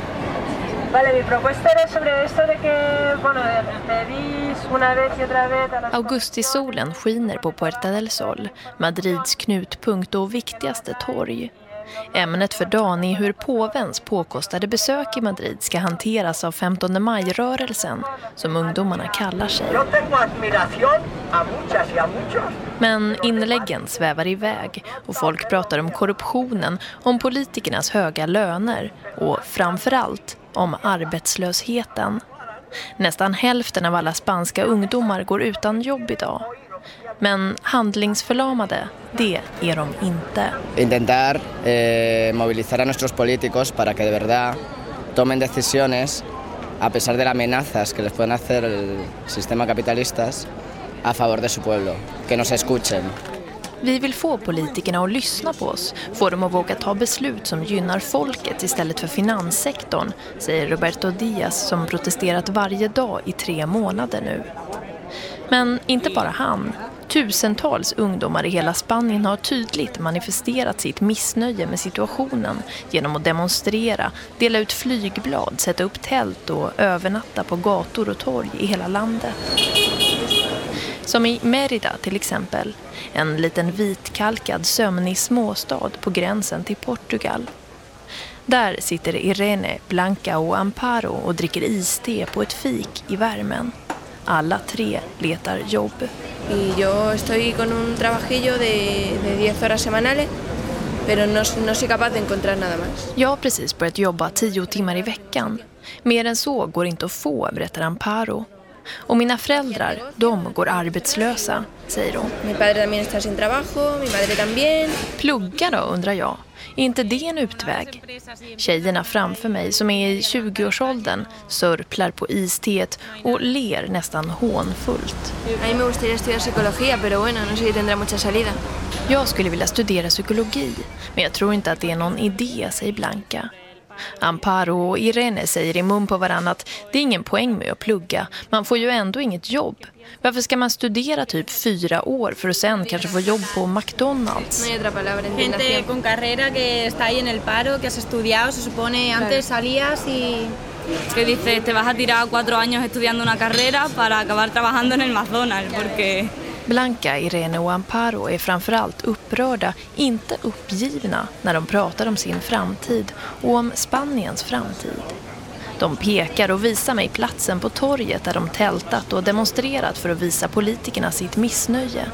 vale, mi propuesta era sobre esto de que, bueno, pedís una vez y otra vez... Las... Augustisolen skiner på Puerta del Sol, Madrids knutpunkt och viktigaste torg. Ämnet för dagen är hur påvens påkostade besök i Madrid ska hanteras av 15 maj-rörelsen, som ungdomarna kallar sig. Men inläggen svävar iväg och folk pratar om korruptionen, om politikernas höga löner och framförallt om arbetslösheten. Nästan hälften av alla spanska ungdomar går utan jobb idag. Men handlingsförlamade, det är de inte. Intentar eh, movilizar a nuestros políticos para que de verdad tomen decisiones a pesar de las amenazas que les pueden hacer el sistema capitalistas a favor de su pueblo, que nos escuchen. Vi vill få politikerna att lyssna på oss, få dem att våga ta beslut som gynnar folket istället för finanssektorn, säger Roberto Diaz som protesterat varje dag i tre månader nu. Men inte bara han. Tusentals ungdomar i hela Spanien har tydligt manifesterat sitt missnöje med situationen genom att demonstrera, dela ut flygblad, sätta upp tält och övernatta på gator och torg i hela landet. Som i Merida till exempel, en liten vitkalkad sömnig småstad på gränsen till Portugal. Där sitter Irene, Blanca och Amparo och dricker iste på ett fik i värmen. Alla tre letar jobb. Yo estoy con un trabajillo de, de 10 horas semanales pero no, no soy capaz de encontrar nada más. Jag har precis börjat jobba tio timmar i veckan. Mer än så går inte att få, berättar Amparo. Och mina föräldrar, de går arbetslösa, säger hon. Mi padre también está sin trabajo, mi madre también. Plugga då, undrar jag. Är inte det en utväg? Tjejerna framför mig som är i 20-årsåldern sörplar på isteet och ler nästan hånfullt. Jag skulle vilja studera psykologi, men jag tror inte att det är någon idé, säger Blanca. Amparo och Irene säger i mun på varandra att det är ingen poäng med att plugga. Man får ju ändå inget jobb. Varför ska man studera typ fyra år för att sen kanske få jobb på McDonalds? Gente con carrera que está ahí en el paro, que has estudiado, se supone antes salías y que dices te vas a tirar cuatro años estudiando una carrera para acabar trabajando en el McDonald's porque Blanca, Irene och Amparo är framförallt upprörda, inte uppgivna, när de pratar om sin framtid och om Spaniens framtid. De pekar och visar mig platsen på torget där de tältat och demonstrerat för att visa politikerna sitt missnöje.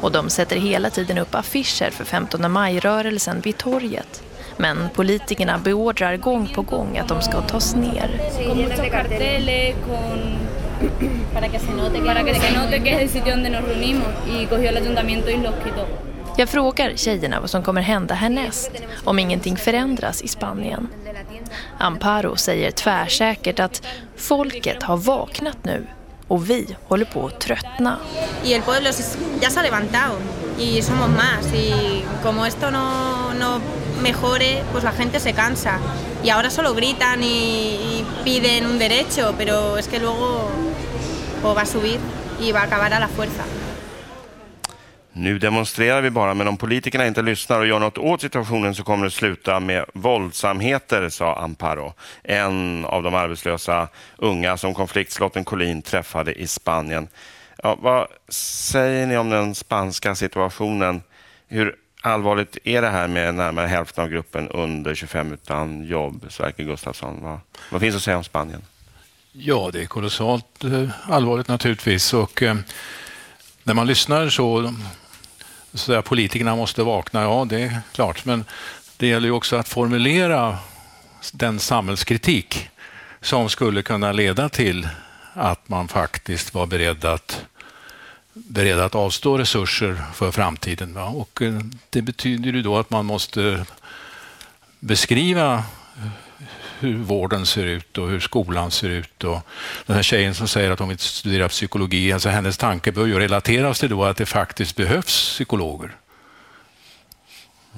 Och de sätter hela tiden upp affischer för 15 maj-rörelsen vid torget. Men politikerna beordrar gång på gång att de ska tas ner. Para que se note que, para que se note que es el sitio donde nos reunimos y cogió el ayuntamiento y los quitó. Jag frågar tjejerna vad som kommer hända härnäst om ingenting förändras i Spanien. Amparo säger tvärsäkert att folket har vaknat nu och vi håller på att tröttna. Y el pueblo ya se ha levantado y somos más y como esto no, no mejore, pues la gente se cansa. Y ahora solo gritan y, y piden un derecho, pero es que luego va a subir y va a acabar a la fuerza. Nu demonstrerar vi bara, men om politikerna inte lyssnar och gör något åt situationen så kommer det sluta med våldsamheter, sa Amparo, en av de arbetslösa unga som konfliktslotten Collin träffade i Spanien. Ja, vad säger ni om den spanska situationen? Hur allvarligt är det här med närmare hälften av gruppen under 25 utan jobb? Sverker Gustafsson, vad, vad finns att säga om Spanien? Ja, det är kolossalt eh, allvarligt naturligtvis. Och, eh, när man lyssnar så, så där, politikerna måste vakna, ja det är klart. Men det gäller ju också att formulera den samhällskritik som skulle kunna leda till att man faktiskt var beredd att, beredd att avstå resurser för framtiden. Va? Och eh, det betyder ju då att man måste beskriva hur vården ser ut och hur skolan ser ut. Och den här tjejen som säger att hon vill studera psykologi, alltså hennes tanke bör ju relateras till då att det faktiskt behövs psykologer.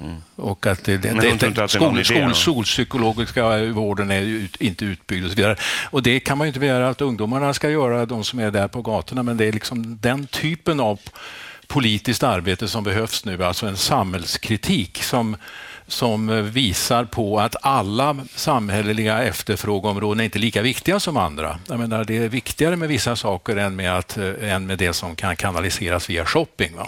Mm. Och att det, det, det, det skol, skol, skolpsykologiska vården är ut, inte utbyggd och så vidare. Och det kan man inte begära att ungdomarna ska göra, de som är där på gatorna, men det är liksom den typen av politiskt arbete som behövs nu, alltså en samhällskritik som som visar på att alla samhälleliga efterfrågeområden är inte lika viktiga som andra. Jag menar, det är viktigare med vissa saker än med, att, eh, än med det som kan kanaliseras via shopping. Va?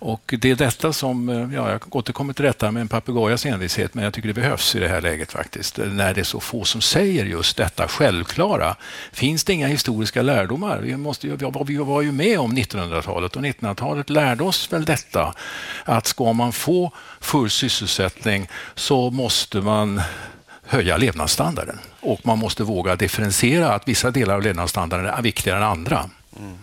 Och Det är detta som, eh, ja, jag återkommer till detta med en papegojas envishet, men jag tycker det behövs i det här läget faktiskt, när det är så få som säger just detta självklara. Finns det inga historiska lärdomar? Vi, måste, vi var ju med om 1900-talet och 1900-talet lärde oss väl detta, att ska man få full sysselsättning så måste man höja levnadsstandarden och man måste våga differentiera att vissa delar av levnadsstandarden är viktigare än andra. Mm.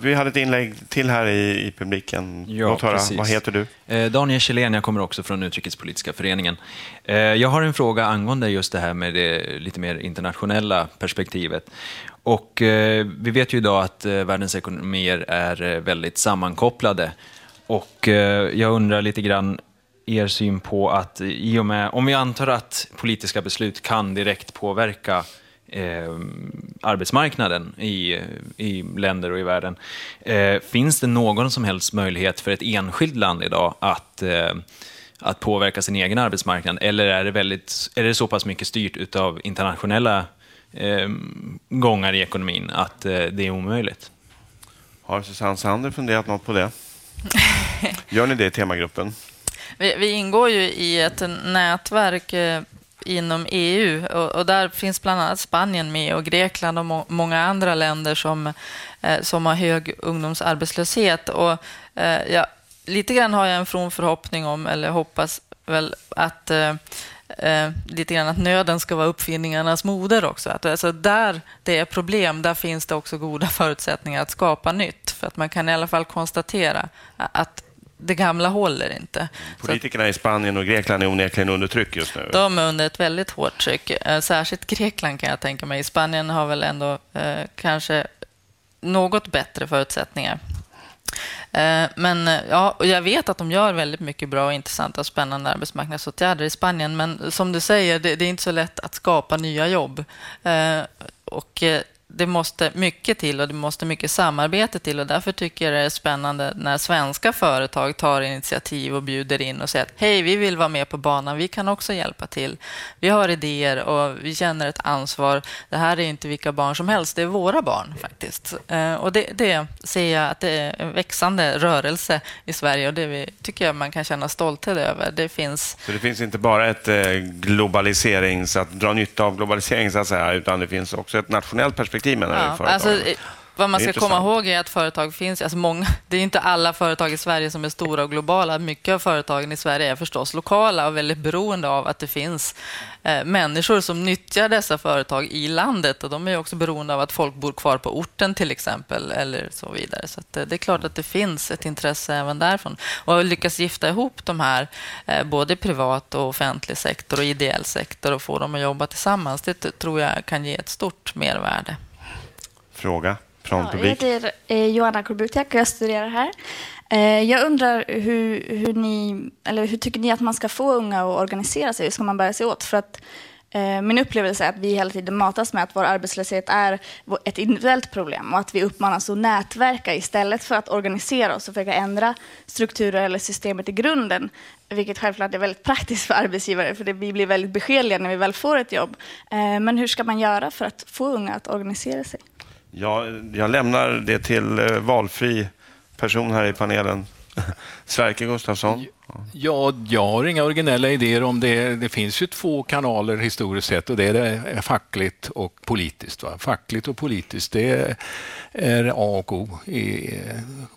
Vi hade ett inlägg till här i, i publiken. Ja, höra. Vad heter du? Eh, Daniel Kjellén, jag kommer också från Utrikespolitiska föreningen. Eh, jag har en fråga angående just det här med det lite mer internationella perspektivet. Och eh, vi vet ju idag att världens ekonomier är väldigt sammankopplade. Och jag undrar lite grann er syn på att i och med, om vi antar att politiska beslut kan direkt påverka eh, arbetsmarknaden i, i länder och i världen. Eh, finns det någon som helst möjlighet för ett enskilt land idag att, eh, att påverka sin egen arbetsmarknad? Eller är det, väldigt, är det så pass mycket styrt av internationella eh, gångar i ekonomin att eh, det är omöjligt? Har Susanne Sander funderat något på det? Gör ni det i temagruppen? Vi, vi, ingår ju i ett nätverk eh, inom EU. Och, och, där finns bland annat Spanien med och Grekland och må, många andra länder som, eh, som har hög ungdomsarbetslöshet. Och, eh, ja, lite grann har jag en from förhoppning om, eller hoppas väl att eh, eh lite grann att nöden ska vara uppfinningarnas moder också. Att, alltså där det är problem, där finns det också goda förutsättningar att skapa nytt. För att man kan i alla fall konstatera att det gamla håller inte. Politikerna i Spanien och Grekland är onekligen under tryck just nu. De är under ett väldigt hårt tryck. Eh, särskilt Grekland kan jag tänka mig. Spanien har väl ändå eh, kanske något bättre förutsättningar. Eh, men ja, jag vet att de gör väldigt mycket bra, och intressanta och spännande arbetsmarknadsåtgärder i Spanien. Men som du säger, det, det är inte så lätt att skapa nya jobb. Eh, och eh, det måste mycket till och det måste mycket samarbete till och därför tycker jag det är spännande när svenska företag tar initiativ och bjuder in och säger att hej, vi vill vara med på banan, vi kan också hjälpa till. Vi har idéer och vi känner ett ansvar. Det här är inte vilka barn som helst, det är våra barn faktiskt. Eh, och det, det ser jag att det är en växande rörelse i Sverige och det vi, tycker jag man kan känna stolthet över. Det finns... Så det finns inte bara ett eh, globaliserings, att dra nytta av globalisering så att säga, utan det finns också ett nationellt perspektiv perspektiv menar ja, Alltså, vad man ska komma ihåg är att företag finns. Alltså många, det är inte alla företag i Sverige som är stora och globala. Mycket av företagen i Sverige är förstås lokala och väldigt beroende av att det finns eh, människor som nyttjar dessa företag i landet. Och De är också beroende av att folk bor kvar på orten till exempel. eller så vidare. Så att, eh, Det är klart att det finns ett intresse även därifrån. Och att lyckas gifta ihop de här, eh, både privat och offentlig sektor och ideell sektor och få dem att jobba tillsammans, det tror jag kan ge ett stort mervärde. Fråga? från ja, publik? Jag heter eh, Johanna Korbutiak och jag studerar här. Eh, jag undrar hur, hur, ni, eller hur tycker ni att man ska få unga att organisera sig? Hur ska man bära sig åt? För att eh, min upplevelse är att vi hela tiden matas med att vår arbetslöshet är ett individuellt problem och att vi uppmanas att nätverka istället för att organisera oss och försöka ändra strukturer eller systemet i grunden. Vilket självklart är väldigt praktiskt för arbetsgivare för det, vi blir väldigt beskedliga när vi väl får ett jobb. Men hur ska man göra för att få unga att organisera sig? Ja, jag lämnar det till eh, valfri person här i panelen. Sverker Gustafsson. Ja, jag har inga originella idéer om det. Det finns ju två kanaler historiskt sett och det är fackligt och politiskt. Va? Fackligt och politiskt, det är A och O. I,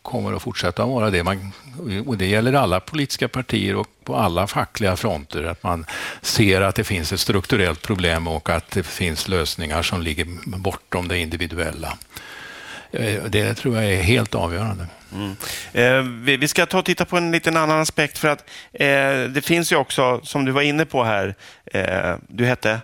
kommer att fortsätta vara det. Man, och det gäller alla politiska partier och på alla fackliga fronter. Att man ser att det finns ett strukturellt problem och att det finns lösningar som ligger bortom det individuella. Eh, det tror jag är helt avgörande. Mm. Eh, vi ska ta och titta på en liten annan aspekt för att eh, det finns ju också, som du var inne på här, eh, du hette?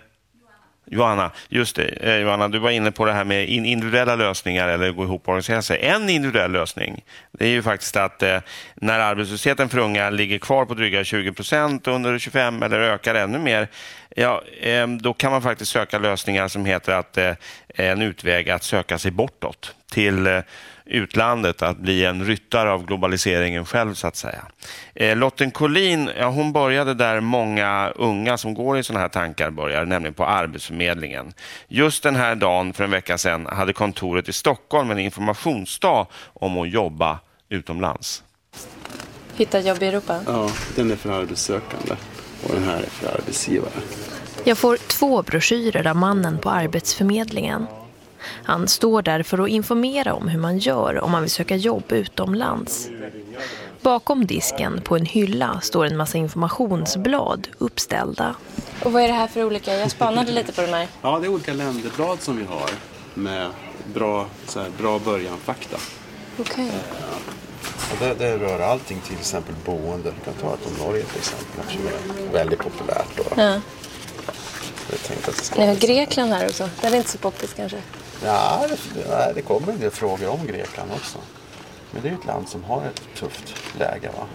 Johanna, just det. Eh, Johanna, du var inne på det här med individuella lösningar eller gå ihop och organisera sig. En individuell lösning det är ju faktiskt att eh, när arbetslösheten för unga ligger kvar på dryga 20 procent under 25 eller ökar ännu mer, ja, eh, då kan man faktiskt söka lösningar som heter att eh, en utväg att söka sig bortåt till eh, utlandet, att bli en ryttare av globaliseringen själv så att säga. Eh, Lotten Collin, ja, hon började där många unga som går i sådana här tankar börjar, nämligen på Arbetsförmedlingen. Just den här dagen för en vecka sedan hade kontoret i Stockholm en informationsdag om att jobba utomlands. Hitta jobb i Europa? Ja, den är för arbetssökande och den här är för arbetsgivare. Jag får två broschyrer av mannen på Arbetsförmedlingen. Han står där för att informera om hur man gör om man vill söka jobb utomlands. Bakom disken på en hylla står en massa informationsblad uppställda. Och vad är det här för olika? Jag spanade lite på de här. Ja, det är olika länderblad som vi har med bra, så här, bra början-fakta. Okej. Okay. Det, det rör allting, till exempel boende. Du kan ta ett om Norge till exempel, det är väldigt populärt. Då. Ja. Ni har Grekland här också. Det är inte så poppis kanske? Ja, det, det kommer en del frågor om Grekland också. Men det är ett land som har ett tufft läge. Va?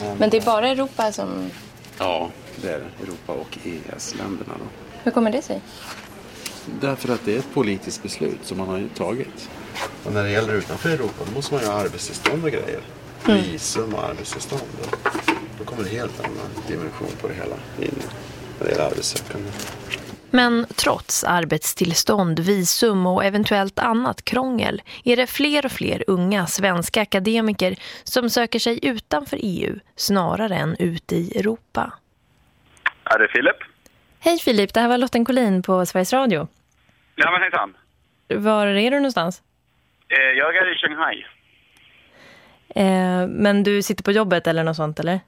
Men, Men det är bara Europa som... Ja, det är. Europa och EES-länderna. Då. Hur kommer det sig? Därför att det är ett politiskt beslut som man har tagit. Och när det gäller utanför Europa då måste man ju ha arbetstillstånd och grejer. Mm. Visum och arbetstillstånd. Då kommer det helt annan dimension på det hela in när det gäller arbetssökande. Men trots arbetstillstånd, visum och eventuellt annat krångel är det fler och fler unga svenska akademiker som söker sig utanför EU snarare än ute i Europa. Är det Filip? Hej Filip, det här var Lotten Collin på Sveriges Radio. Ja men hejsan. Var är du någonstans? Eh, jag är i Shanghai. Eh, men du sitter på jobbet eller något sånt eller?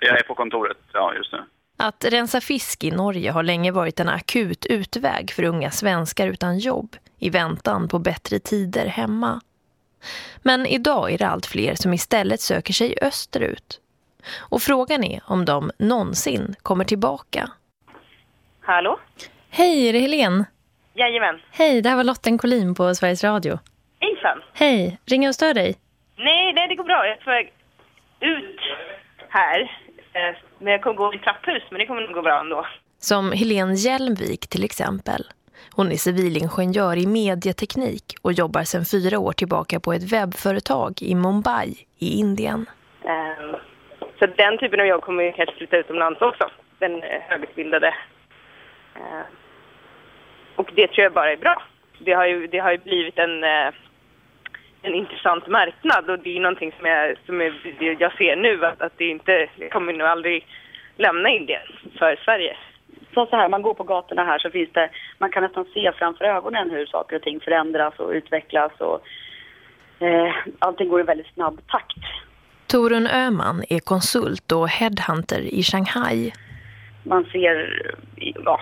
Jag är på kontoret, ja just nu. Att rensa fisk i Norge har länge varit en akut utväg för unga svenskar utan jobb i väntan på bättre tider hemma. Men idag är det allt fler som istället söker sig österut. Och frågan är om de någonsin kommer tillbaka. Hallå? Hej, är det Helene? Jajamän. Hej, det här var Lotten Collin på Sveriges Radio. Hejsan. Hej, ringer och stör dig? Nej, nej, det går bra. Jag är på väg ut här. Eh, Men jag kommer gå i trapphus, men det kommer nog gå bra ändå. Som Helene Hjelmvik till exempel. Hon är civilingenjör i medieteknik och jobbar sedan fyra år tillbaka på ett webbföretag i Mumbai i Indien. Eh, Så den typen av jobb kommer ju kanske flytta utomlands också. Den eh, högutbildade. Eh, Och det tror jag bara är bra. Det har ju, det har ju blivit en, eh, en intressant marknad och det är någonting som jag, som jag, jag ser nu att, att det inte det kommer nog aldrig lämna Indien för Sverige. Så, så här, man går på gatorna här så finns det, man kan nästan se framför ögonen hur saker och ting förändras och utvecklas och eh, allting går i väldigt snabb takt. Torun Öman är konsult och headhunter i Shanghai. Man ser ja,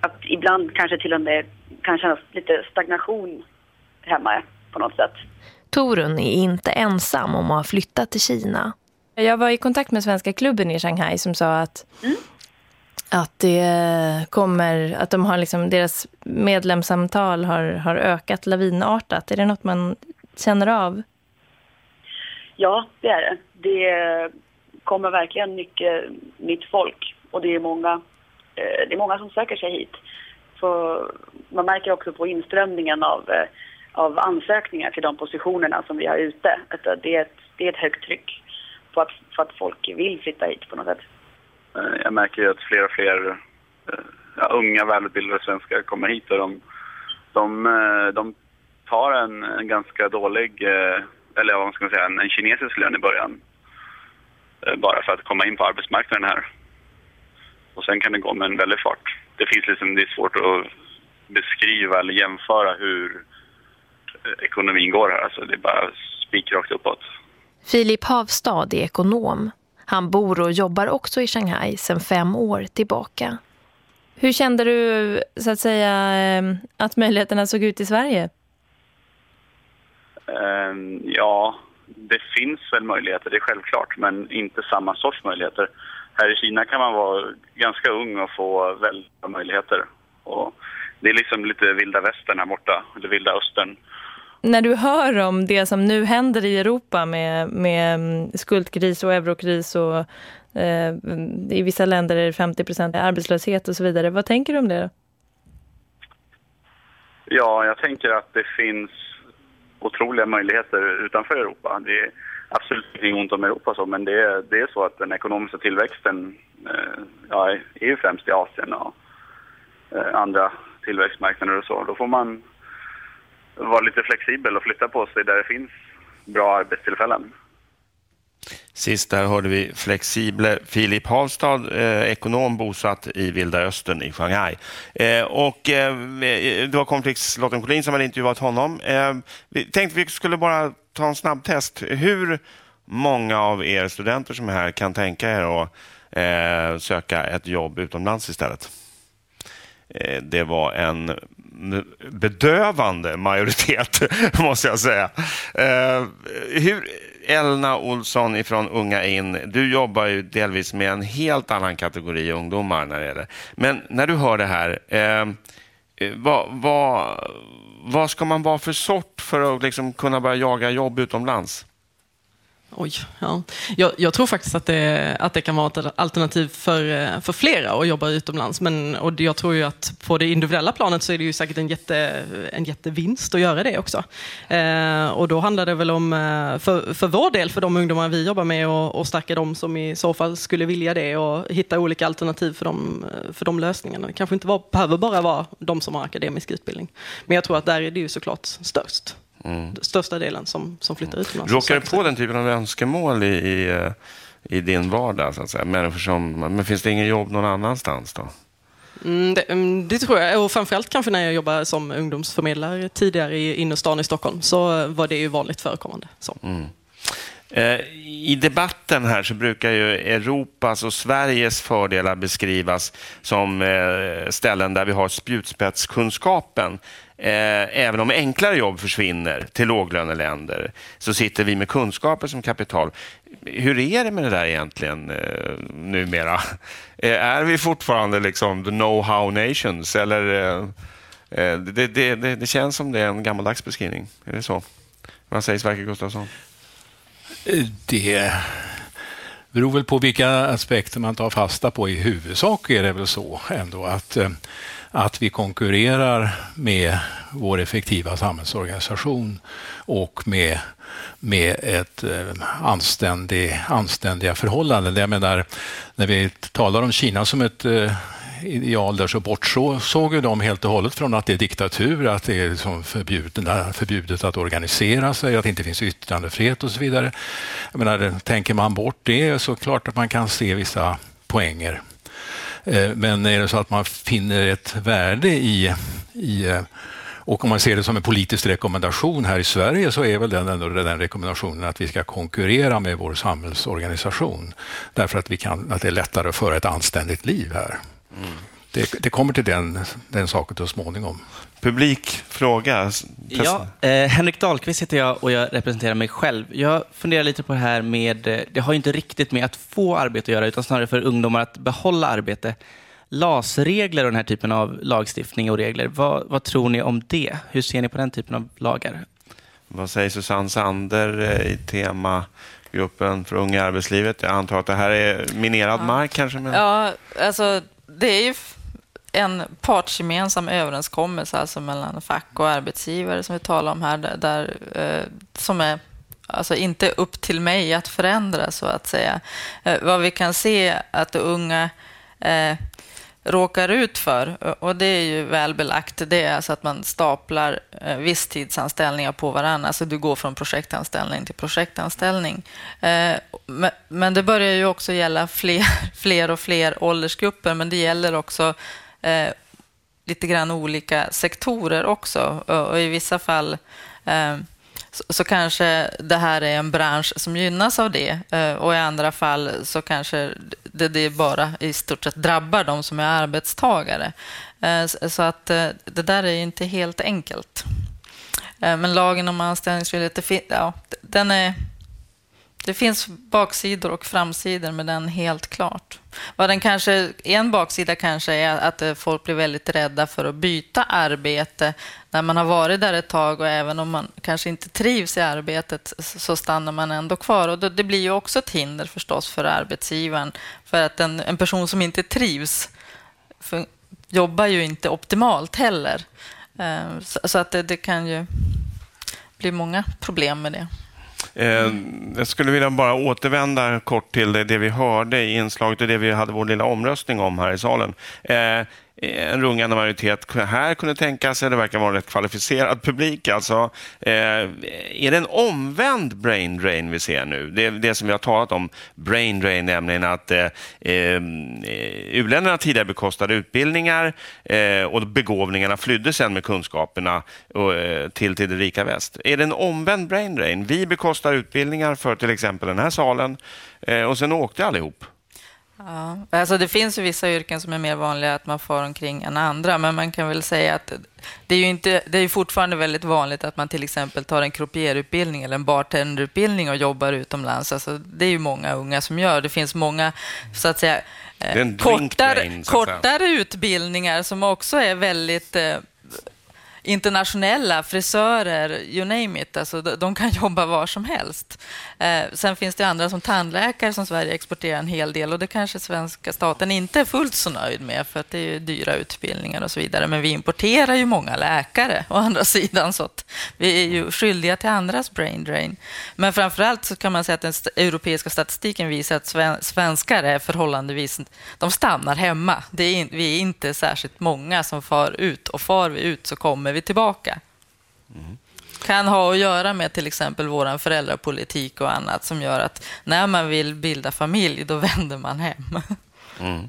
att ibland kanske till och med kan kännas lite stagnation hemma på något sätt. Torun är inte ensam om att ha flyttat till Kina. Jag var i kontakt med Svenska klubben i Shanghai som sa att, att det kommer, att de har liksom, deras medlemsamtal har, har ökat lavinartat. Är det något man känner av? Ja, det är det. Det kommer verkligen mycket nytt folk och det är många, eh, det är många som söker sig hit. Så man märker också på inströmningen av, eh, av ansökningar till de positionerna som vi har ute att det är ett, det är ett högt tryck på att, för att folk vill flytta hit på något sätt. Eh, jag märker ju att fler och fler eh, ja, unga välutbildade svenskar kommer hit och de, de, eh, de tar en, en ganska dålig, eller vad ska man säga, en, en kinesisk lön i början. Bara för att komma in på arbetsmarknaden här. Och sen kan det gå med en väldig fart. Det finns liksom, det är svårt att beskriva eller jämföra hur ekonomin går här. Alltså det är bara spikrakt uppåt. Filip Havstad är ekonom. Han bor och jobbar också i Shanghai sedan fem år tillbaka. Hur kände du så att säga eh, att möjligheterna såg ut i Sverige? Ehm, ja, det finns väl möjligheter, det är självklart, men inte samma sorts möjligheter. Här i Kina kan man vara ganska ung och få väldigt bra möjligheter. Och det är liksom lite vilda västern här borta, eller vilda östern. När du hör om det som nu händer i Europa med, med mm, skuldkris och eurokris och eh, mm, i vissa länder är det 50 arbetslöshet och så vidare. Vad tänker du om det? Då? Ja, jag tänker att det finns otroliga möjligheter utanför Europa. Det är absolut inget ont om Europa så, men det är, det är så att den ekonomiska tillväxten eh, ja, är ju främst i Asien och eh, andra tillväxtmarknader och så. Då får man vara lite flexibel och flytta på sig där det finns bra arbetstillfällen. Sist där hörde vi flexible Filip Havstad, eh, ekonom bosatt i Vilda Östern i Shanghai. Eh, och, eh, det var Konflikts Lotten Collin som hade intervjuat honom. Eh, vi tänkte vi skulle bara ta en snabb test. Hur många av er studenter som är här kan tänka er att eh, söka ett jobb utomlands istället? Eh, det var en bedövande majoritet, måste jag säga. Eh, hur, Elna Olsson ifrån Unga In, du jobbar ju delvis med en helt annan kategori ungdomar när det gäller. Men när du hör det här, eh, eh vad, vad, vad ska man vara för sort för att liksom kunna börja jaga jobb utomlands? Oj, ja. Jag, jag, tror faktiskt att det, att det kan vara ett alternativ för, eh, för flera att jobba utomlands. Men, och jag tror ju att på det individuella planet så är det ju säkert en, jätte, en jättevinst att göra det också. Eh, och då handlar det väl om, eh, för, för vår del, för de ungdomar vi jobbar med, och, och stärka de som i så fall skulle vilja det och hitta olika alternativ för de, eh, för de lösningarna. Det kanske inte var, behöver bara vara de som har akademisk utbildning. Men jag tror att där är det ju såklart störst. Mm. Största delen som, som flyttar utomlands. Råkar du på den typen av önskemål i, i, i din vardag? Så att säga? Människor som, men finns det ingen jobb någon annanstans då? Mm, det, det, tror jag. Och framförallt kanske när jag jobbade som ungdomsförmedlare tidigare i innerstan i Stockholm så var det ju vanligt förekommande. Mm. Eh, I debatten här så brukar ju Europas och Sveriges fördelar beskrivas som eh, ställen där vi har spjutspetskunskapen. Eh, även om enklare jobb försvinner till låglöneländer så sitter vi med kunskaper som kapital. Hur är det med det där egentligen eh, numera? Eh, är vi fortfarande liksom the know-how nations eller eh, det, det, det, det känns som det är en gammaldags beskrivning? Är det så? Vad säger Sverker Gustafsson? Det beror väl på vilka aspekter man tar fasta på. I huvudsak är det väl så ändå att, eh, att vi konkurrerar med vår effektiva samhällsorganisation och med, med ett eh, anständig, anständiga förhållanden. Jag menar, när vi talar om Kina som ett eh, ideal där så bortsåg ju de helt och hållet från att det är diktatur, att det är liksom förbjudet, förbjudet att organisera sig, att det inte finns yttrandefrihet och så vidare. Jag menar, tänker man bort det så klart att man kan se vissa poänger. Eh, men är det så att man finner ett värde i, i eh, och om man ser det som en politisk rekommendation här i Sverige så är väl den ändå den rekommendationen att vi ska konkurrera med vår samhällsorganisation. Därför att, vi kan, att det är lättare att föra ett anständigt liv här. Mm. Det, det, kommer till den, den saken så småningom. Publikfråga. Ja, eh, Henrik Dahlqvist heter jag och jag representerar mig själv. Jag funderar lite på det här med, eh, det har inte riktigt med att få arbete att göra, utan snarare för ungdomar att behålla arbete. LAS-regler och den här typen av lagstiftning och regler, vad, vad tror ni om det? Hur ser ni på den typen av lagar? Vad säger Susanne Sander eh, i tema gruppen för unga i arbetslivet? Jag antar att det här är minerad ja. mark kanske? Men... Ja, alltså det är ju en partsgemensam överenskommelse alltså mellan fack och arbetsgivare som vi talar om här, där, eh, som är alltså inte upp till mig att förändra så att säga. Eh, vad vi kan se att unga eh, råkar ut för, och det är ju välbelagt, det är alltså att man staplar eh, visstidsanställningar på varandra. Alltså du går från projektanställning till projektanställning. Eh, men det börjar ju också gälla fler, fler och fler åldersgrupper, men det gäller också eh, lite grann olika sektorer också. Och i vissa fall eh, så, så, kanske det här är en bransch som gynnas av det eh, och i andra fall så kanske det, det bara i stort sett drabbar de som är arbetstagare. Eh, så att eh, det där är inte helt enkelt. Eh, men lagen om anställningsskyldighet, ja, den är det finns baksidor och framsidor med den helt klart. Vad den kanske, en baksida kanske är att eh, folk blir väldigt rädda för att byta arbete när man har varit där ett tag och även om man kanske inte trivs i arbetet så stannar man ändå kvar. Och det blir ju också ett hinder förstås för arbetsgivaren. För att en, en person som inte trivs för, jobbar ju inte optimalt heller. Eh, så, så att det, det kan ju bli många problem med det. Eh, jag skulle vilja bara återvända kort till det, det vi hörde i inslaget och det vi hade vår lilla omröstning om här i salen. Eh, Eh, en rungande majoritet här kunde tänka sig. Det verkar vara en rätt kvalificerad publik. Alltså, eh, är det en omvänd brain drain vi ser nu? Det, det som vi har talat om, brain drain, nämligen att eh, eh, u-länderna tidigare bekostade utbildningar eh, och begåvningarna flydde sen med kunskaperna och, eh, till, till det rika väst. Är det en omvänd brain drain? Vi bekostar utbildningar för till exempel den här salen eh, och sen åkte allihop. Ja, alltså det finns ju vissa yrken som är mer vanliga att man får omkring än andra, men man kan väl säga att det är ju inte, det är fortfarande väldigt vanligt att man till exempel tar en croupierutbildning eller en bartenderutbildning och jobbar utomlands. Alltså det är ju många unga som gör. Det finns många, så att säga, eh, kortare, drain, kortare utbildningar som också är väldigt eh, internationella frisörer, you name it, alltså, de kan jobba var som helst. Eh, sen finns det andra som tandläkare som Sverige exporterar en hel del och det kanske svenska staten inte är fullt så nöjd med för att det är dyra utbildningar och så vidare. Men vi importerar ju många läkare å andra sidan så att vi är ju skyldiga till andras brain drain. Men framför allt så kan man säga att den europeiska statistiken visar att svenskar är förhållandevis, de stannar hemma. Det är, vi är inte särskilt många som far ut och far vi ut så kommer vi tillbaka. Mm kan ha att göra med till exempel vår föräldrapolitik och annat som gör att när man vill bilda familj, då vänder man hem. Mm.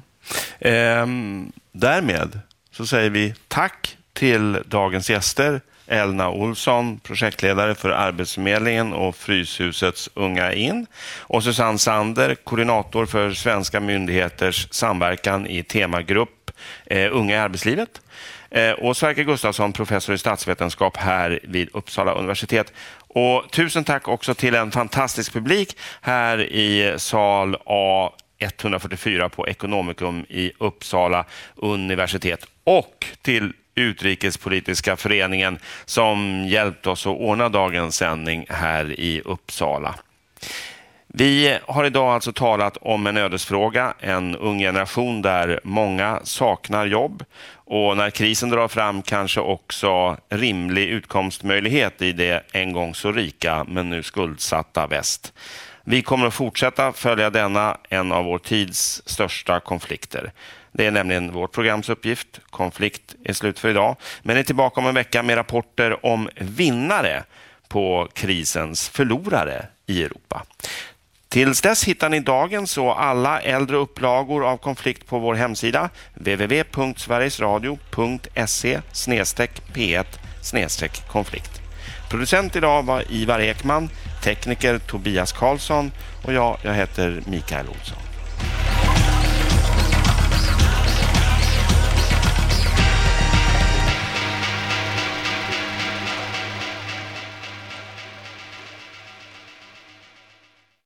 Ehm, därmed så säger vi tack till dagens gäster. Elna Olsson, projektledare för Arbetsförmedlingen och Fryshusets Unga in. Och Susanne Sander, koordinator för svenska myndigheters samverkan i temagrupp eh, Unga i arbetslivet. Eh, och Sverker Gustafsson, professor i statsvetenskap här vid Uppsala universitet. Och tusen tack också till en fantastisk publik här i sal A 144 på Ekonomikum i Uppsala universitet och till Utrikespolitiska föreningen som hjälpt oss att ordna dagens sändning här i Uppsala. Vi har idag alltså talat om en ödesfråga, en ung generation där många saknar jobb och när krisen drar fram kanske också rimlig utkomstmöjlighet i det en gång så rika men nu skuldsatta väst. Vi kommer att fortsätta följa denna, en av vår tids största konflikter. Det är nämligen vårt programs uppgift. Konflikt är slut för idag. Men är tillbaka om en vecka med rapporter om vinnare på krisens förlorare i Europa. Tills dess hittar ni dagens och alla äldre upplagor av konflikt på vår hemsida www.sverigesradio.se p1 konflikt. Producent idag var Ivar Ekman, tekniker Tobias Karlsson och jag, jag heter Mikael Olsson.